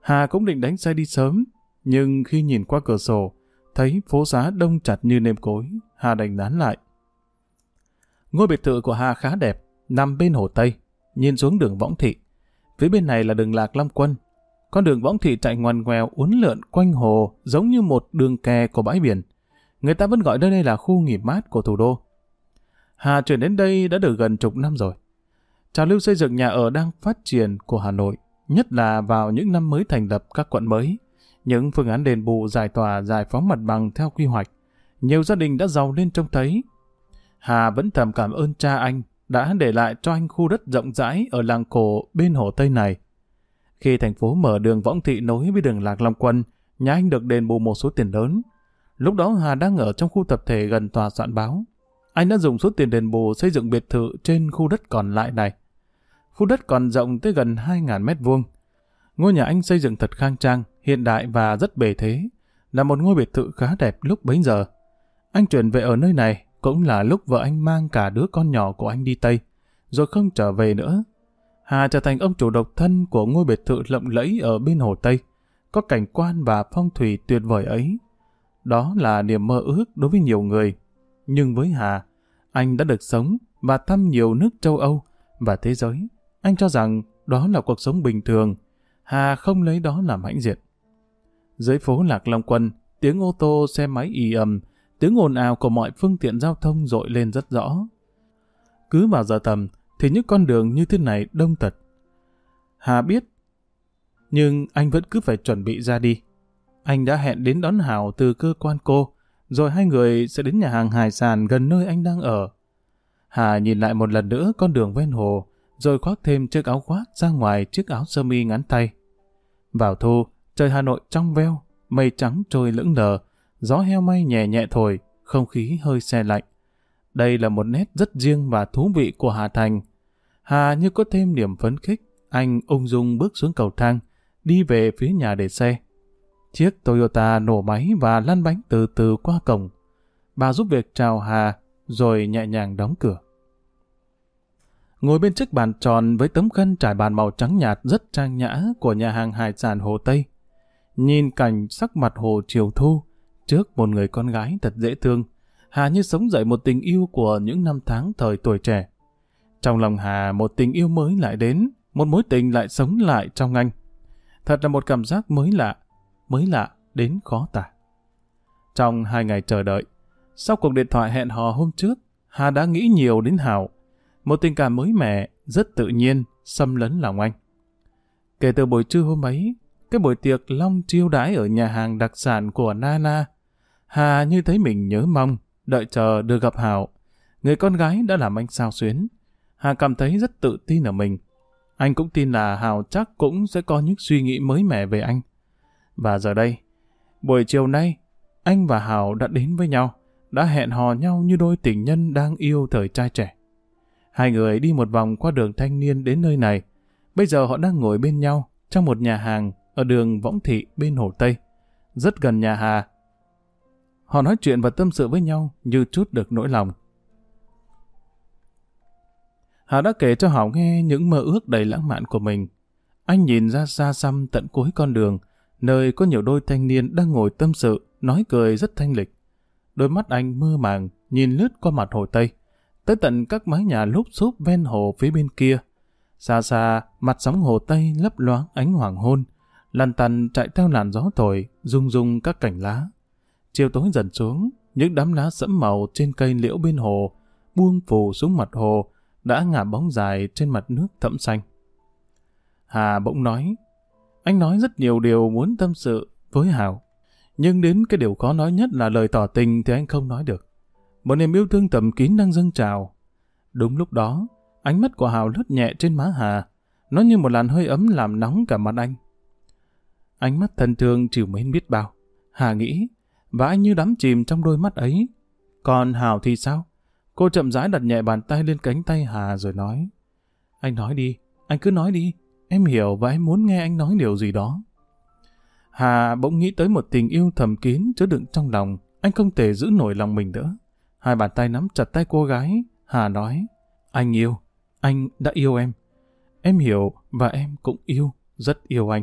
Hà cũng định đánh xe đi sớm, nhưng khi nhìn qua cửa sổ, thấy phố xá đông chặt như nêm cối, Hà đành nán lại. Ngôi biệt thự của Hà khá đẹp, nằm bên hồ Tây, nhìn xuống đường Võng Thị. Phía bên này là đường Lạc Long Quân. Con đường Võng Thị chạy ngoằn ngoèo uốn lượn quanh hồ giống như một đường kè của bãi biển. Người ta vẫn gọi nơi đây là khu nghỉ mát của thủ đô. Hà chuyển đến đây đã được gần chục năm rồi. Trào lưu xây dựng nhà ở đang phát triển của Hà Nội, nhất là vào những năm mới thành lập các quận mới. Những phương án đền bù giải tỏa giải phóng mặt bằng theo quy hoạch. Nhiều gia đình đã giàu lên trông thấy. Hà vẫn thầm cảm ơn cha anh đã để lại cho anh khu đất rộng rãi ở làng cổ bên hồ Tây này. Khi thành phố mở đường võng thị nối với đường Lạc Long Quân, nhà anh được đền bù một số tiền lớn. Lúc đó Hà đang ở trong khu tập thể gần tòa soạn báo. Anh đã dùng số tiền đền bù xây dựng biệt thự trên khu đất còn lại này. Khu đất còn rộng tới gần 2.000 mét vuông. Ngôi nhà anh xây dựng thật khang trang, hiện đại và rất bề thế, là một ngôi biệt thự khá đẹp lúc bấy giờ. Anh chuyển về ở nơi này cũng là lúc vợ anh mang cả đứa con nhỏ của anh đi Tây, rồi không trở về nữa. Hà trở thành ông chủ độc thân của ngôi biệt thự lộng lẫy ở bên hồ Tây, có cảnh quan và phong thủy tuyệt vời ấy. Đó là niềm mơ ước đối với nhiều người. Nhưng với Hà, anh đã được sống và thăm nhiều nước châu Âu và thế giới. Anh cho rằng đó là cuộc sống bình thường. Hà không lấy đó làm hãnh diện. Dưới phố Lạc Long Quân, tiếng ô tô, xe máy ì ầm, tiếng ồn ào của mọi phương tiện giao thông dội lên rất rõ. Cứ vào giờ tầm, thì những con đường như thế này đông tật. Hà biết, nhưng anh vẫn cứ phải chuẩn bị ra đi. Anh đã hẹn đến đón Hảo từ cơ quan cô, rồi hai người sẽ đến nhà hàng hải sản gần nơi anh đang ở. Hà nhìn lại một lần nữa con đường ven hồ, rồi khoác thêm chiếc áo khoác ra ngoài chiếc áo sơ mi ngắn tay. Vào thu, trời Hà Nội trong veo, mây trắng trôi lững lờ, gió heo may nhẹ nhẹ thổi, không khí hơi xe lạnh. Đây là một nét rất riêng và thú vị của Hà Thành. Hà như có thêm niềm phấn khích, anh ung dung bước xuống cầu thang, đi về phía nhà để xe. Chiếc Toyota nổ máy và lăn bánh từ từ qua cổng. Bà giúp việc chào Hà, rồi nhẹ nhàng đóng cửa. Ngồi bên chiếc bàn tròn với tấm khăn trải bàn màu trắng nhạt rất trang nhã của nhà hàng hải sản Hồ Tây. Nhìn cảnh sắc mặt hồ chiều thu, trước một người con gái thật dễ thương, Hà như sống dậy một tình yêu của những năm tháng thời tuổi trẻ. Trong lòng Hà một tình yêu mới lại đến, một mối tình lại sống lại trong anh. Thật là một cảm giác mới lạ, mới lạ đến khó tả. Trong hai ngày chờ đợi, sau cuộc điện thoại hẹn hò hôm trước, Hà đã nghĩ nhiều đến Hảo. Một tình cảm mới mẻ, rất tự nhiên, xâm lấn lòng anh. Kể từ buổi trưa hôm ấy, cái buổi tiệc long chiêu đãi ở nhà hàng đặc sản của Nana, Hà như thấy mình nhớ mong, đợi chờ được gặp Hảo. Người con gái đã làm anh sao xuyến. Hà cảm thấy rất tự tin ở mình. Anh cũng tin là Hào chắc cũng sẽ có những suy nghĩ mới mẻ về anh. Và giờ đây, buổi chiều nay, anh và Hào đã đến với nhau, đã hẹn hò nhau như đôi tình nhân đang yêu thời trai trẻ. Hai người đi một vòng qua đường thanh niên đến nơi này. Bây giờ họ đang ngồi bên nhau trong một nhà hàng ở đường Võng Thị bên Hồ Tây, rất gần nhà Hà. Họ nói chuyện và tâm sự với nhau như chút được nỗi lòng. Hà đã kể cho Hảo nghe những mơ ước đầy lãng mạn của mình. Anh nhìn ra xa xăm tận cuối con đường, nơi có nhiều đôi thanh niên đang ngồi tâm sự, nói cười rất thanh lịch. Đôi mắt anh mơ màng, nhìn lướt qua mặt hồ Tây, tới tận các mái nhà lúp xúp ven hồ phía bên kia. Xa xa, mặt sóng hồ Tây lấp loáng ánh hoàng hôn, lăn tăn chạy theo làn gió thổi, rung rung các cành lá. Chiều tối dần xuống, những đám lá sẫm màu trên cây liễu bên hồ, buông phù xuống mặt hồ, đã ngả bóng dài trên mặt nước thẫm xanh. Hà bỗng nói, anh nói rất nhiều điều muốn tâm sự với Hảo, nhưng đến cái điều khó nói nhất là lời tỏ tình thì anh không nói được. Một niềm yêu thương tầm kín đang dâng trào. Đúng lúc đó, ánh mắt của Hào lướt nhẹ trên má Hà, nó như một làn hơi ấm làm nóng cả mặt anh. Ánh mắt thân thương chịu mến biết bao. Hà nghĩ, và anh như đắm chìm trong đôi mắt ấy. Còn Hào thì sao? Cô chậm rãi đặt nhẹ bàn tay lên cánh tay Hà rồi nói. Anh nói đi, anh cứ nói đi. Em hiểu và em muốn nghe anh nói điều gì đó. Hà bỗng nghĩ tới một tình yêu thầm kín chứa đựng trong lòng. Anh không thể giữ nổi lòng mình nữa. Hai bàn tay nắm chặt tay cô gái. Hà nói, anh yêu, anh đã yêu em. Em hiểu và em cũng yêu, rất yêu anh.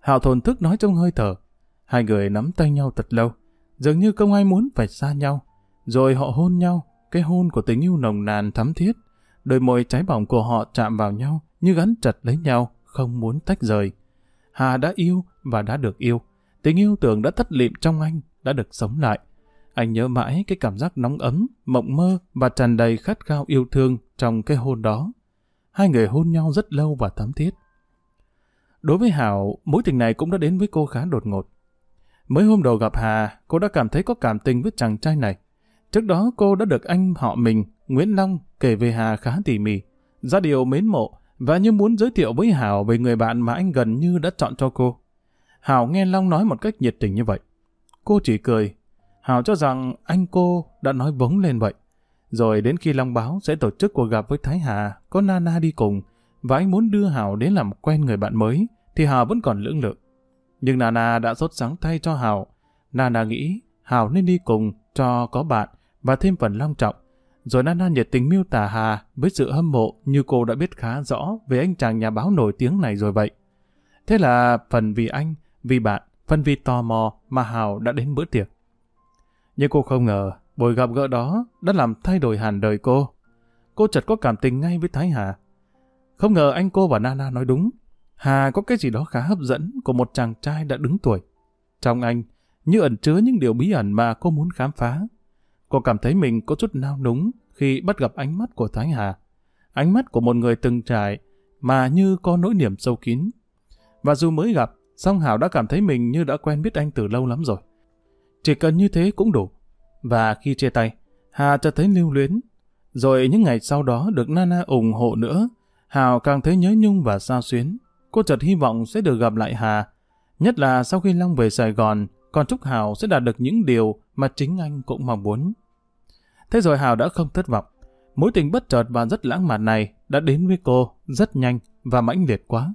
Hạo thồn thức nói trong hơi thở. Hai người nắm tay nhau thật lâu, dường như không ai muốn phải xa nhau. Rồi họ hôn nhau, cái hôn của tình yêu nồng nàn thắm thiết. Đôi môi trái bỏng của họ chạm vào nhau như gắn chặt lấy nhau, không muốn tách rời. Hà đã yêu và đã được yêu. Tình yêu tưởng đã thất lịm trong anh, đã được sống lại. Anh nhớ mãi cái cảm giác nóng ấm, mộng mơ và tràn đầy khát khao yêu thương trong cái hôn đó. Hai người hôn nhau rất lâu và thắm thiết. Đối với Hảo, mối tình này cũng đã đến với cô khá đột ngột. Mới hôm đầu gặp Hà, cô đã cảm thấy có cảm tình với chàng trai này. Trước đó cô đã được anh họ mình, Nguyễn Long, kể về Hà khá tỉ mỉ, ra điều mến mộ và như muốn giới thiệu với Hảo về người bạn mà anh gần như đã chọn cho cô. Hảo nghe Long nói một cách nhiệt tình như vậy. Cô chỉ cười. Hảo cho rằng anh cô đã nói vống lên vậy. Rồi đến khi Long báo sẽ tổ chức cuộc gặp với Thái Hà, có Nana đi cùng, và anh muốn đưa Hảo đến làm quen người bạn mới, thì Hảo vẫn còn lưỡng lự. Nhưng Nana đã sốt sáng thay cho Hảo. Nana nghĩ Hảo nên đi cùng cho có bạn và thêm phần long trọng. Rồi Nana nhiệt tình miêu tả Hà với sự hâm mộ như cô đã biết khá rõ về anh chàng nhà báo nổi tiếng này rồi vậy. Thế là phần vì anh, vì bạn, phần vì tò mò mà Hảo đã đến bữa tiệc. Nhưng cô không ngờ buổi gặp gỡ đó đã làm thay đổi hẳn đời cô. Cô chợt có cảm tình ngay với Thái Hà. Không ngờ anh cô và Nana nói đúng. Hà có cái gì đó khá hấp dẫn của một chàng trai đã đứng tuổi. Trong anh, như ẩn chứa những điều bí ẩn mà cô muốn khám phá. Cô cảm thấy mình có chút nao núng khi bắt gặp ánh mắt của Thái Hà. Ánh mắt của một người từng trải mà như có nỗi niềm sâu kín. Và dù mới gặp, song Hảo đã cảm thấy mình như đã quen biết anh từ lâu lắm rồi. Chỉ cần như thế cũng đủ. Và khi chia tay, Hà cho thấy lưu luyến. Rồi những ngày sau đó được Nana ủng hộ nữa, Hào càng thấy nhớ nhung và sao xuyến. Cô chợt hy vọng sẽ được gặp lại Hà. Nhất là sau khi Long về Sài Gòn, còn Trúc Hào sẽ đạt được những điều mà chính anh cũng mong muốn. Thế rồi Hào đã không thất vọng. Mối tình bất chợt và rất lãng mạn này đã đến với cô rất nhanh và mãnh liệt quá.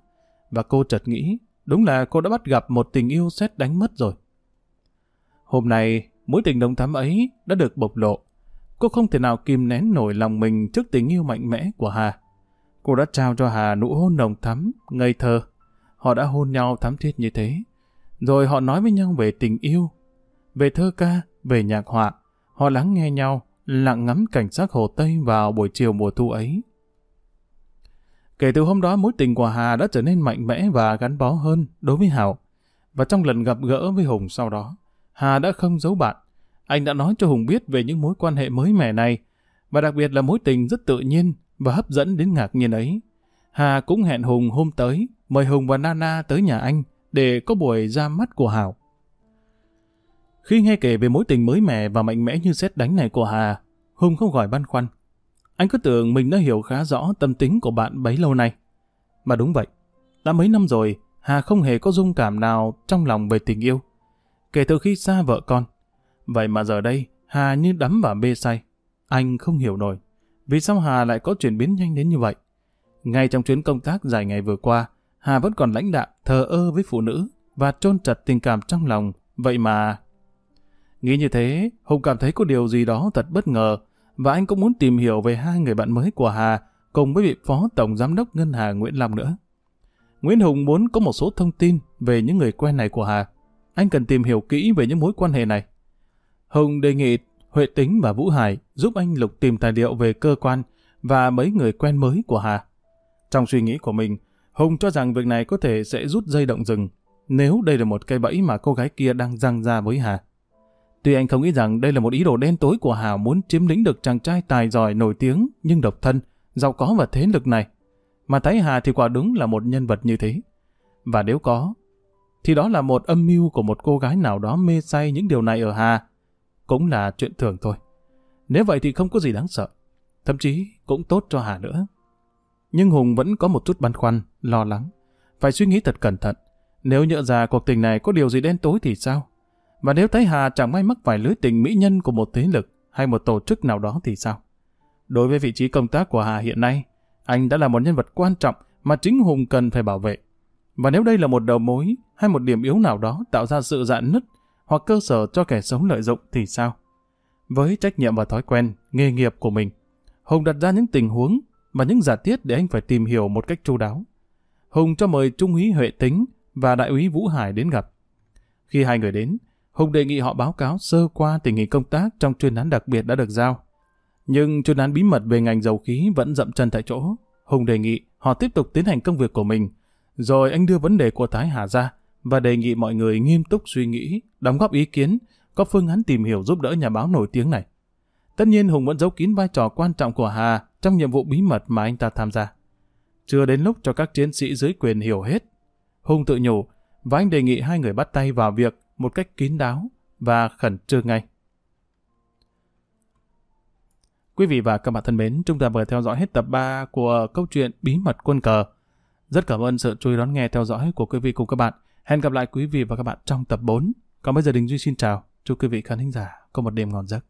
Và cô chợt nghĩ, đúng là cô đã bắt gặp một tình yêu xét đánh mất rồi. Hôm nay, mối tình đồng thắm ấy đã được bộc lộ. Cô không thể nào kìm nén nổi lòng mình trước tình yêu mạnh mẽ của Hà. Cô đã trao cho Hà nụ hôn nồng thắm, ngây thơ. Họ đã hôn nhau thắm thiết như thế. Rồi họ nói với nhau về tình yêu, về thơ ca, về nhạc họa. Họ lắng nghe nhau, lặng ngắm cảnh sắc hồ Tây vào buổi chiều mùa thu ấy. Kể từ hôm đó mối tình của Hà đã trở nên mạnh mẽ và gắn bó hơn đối với Hảo. Và trong lần gặp gỡ với Hùng sau đó, Hà đã không giấu bạn. Anh đã nói cho Hùng biết về những mối quan hệ mới mẻ này, và đặc biệt là mối tình rất tự nhiên và hấp dẫn đến ngạc nhiên ấy. Hà cũng hẹn Hùng hôm tới, mời Hùng và Nana tới nhà anh để có buổi ra mắt của Hảo. Khi nghe kể về mối tình mới mẻ và mạnh mẽ như xét đánh này của Hà, Hùng không khỏi băn khoăn. Anh cứ tưởng mình đã hiểu khá rõ tâm tính của bạn bấy lâu nay. Mà đúng vậy, đã mấy năm rồi, Hà không hề có dung cảm nào trong lòng về tình yêu. Kể từ khi xa vợ con. Vậy mà giờ đây, Hà như đắm vào bê say. Anh không hiểu nổi. Vì sao Hà lại có chuyển biến nhanh đến như vậy? Ngay trong chuyến công tác dài ngày vừa qua, Hà vẫn còn lãnh đạm, thờ ơ với phụ nữ và trôn chặt tình cảm trong lòng. Vậy mà... Nghĩ như thế, Hùng cảm thấy có điều gì đó thật bất ngờ và anh cũng muốn tìm hiểu về hai người bạn mới của Hà cùng với vị phó tổng giám đốc ngân hàng Nguyễn Long nữa. Nguyễn Hùng muốn có một số thông tin về những người quen này của Hà. Anh cần tìm hiểu kỹ về những mối quan hệ này. Hùng đề nghị Huệ Tính và Vũ Hải giúp anh Lục tìm tài liệu về cơ quan và mấy người quen mới của Hà. Trong suy nghĩ của mình, Hùng cho rằng việc này có thể sẽ rút dây động rừng nếu đây là một cây bẫy mà cô gái kia đang răng ra với Hà. Tuy anh không nghĩ rằng đây là một ý đồ đen tối của Hà muốn chiếm lĩnh được chàng trai tài giỏi nổi tiếng nhưng độc thân, giàu có và thế lực này. Mà thấy Hà thì quả đúng là một nhân vật như thế. Và nếu có, thì đó là một âm mưu của một cô gái nào đó mê say những điều này ở Hà. Cũng là chuyện thường thôi. Nếu vậy thì không có gì đáng sợ. Thậm chí cũng tốt cho Hà nữa. nhưng Hùng vẫn có một chút băn khoăn, lo lắng. Phải suy nghĩ thật cẩn thận. Nếu nhỡ ra cuộc tình này có điều gì đen tối thì sao? Và nếu thấy Hà chẳng may mắc phải lưới tình mỹ nhân của một thế lực hay một tổ chức nào đó thì sao? Đối với vị trí công tác của Hà hiện nay, anh đã là một nhân vật quan trọng mà chính Hùng cần phải bảo vệ. Và nếu đây là một đầu mối hay một điểm yếu nào đó tạo ra sự dạn nứt hoặc cơ sở cho kẻ sống lợi dụng thì sao? Với trách nhiệm và thói quen, nghề nghiệp của mình, Hùng đặt ra những tình huống và những giả thiết để anh phải tìm hiểu một cách chu đáo. Hùng cho mời Trung úy Huệ Tính và Đại úy Vũ Hải đến gặp. Khi hai người đến, Hùng đề nghị họ báo cáo sơ qua tình hình công tác trong chuyên án đặc biệt đã được giao. Nhưng chuyên án bí mật về ngành dầu khí vẫn dậm chân tại chỗ. Hùng đề nghị họ tiếp tục tiến hành công việc của mình. Rồi anh đưa vấn đề của Thái Hà ra và đề nghị mọi người nghiêm túc suy nghĩ, đóng góp ý kiến, có phương án tìm hiểu giúp đỡ nhà báo nổi tiếng này. Tất nhiên Hùng vẫn giấu kín vai trò quan trọng của Hà trong nhiệm vụ bí mật mà anh ta tham gia. Chưa đến lúc cho các chiến sĩ dưới quyền hiểu hết. Hùng tự nhủ và anh đề nghị hai người bắt tay vào việc một cách kín đáo và khẩn trương ngay. Quý vị và các bạn thân mến, chúng ta vừa theo dõi hết tập 3 của câu chuyện Bí mật quân cờ. Rất cảm ơn sự chú ý đón nghe theo dõi của quý vị cùng các bạn. Hẹn gặp lại quý vị và các bạn trong tập 4. Còn bây giờ Đình Duy xin chào. Chúc quý vị khán thính giả có một đêm ngon giấc.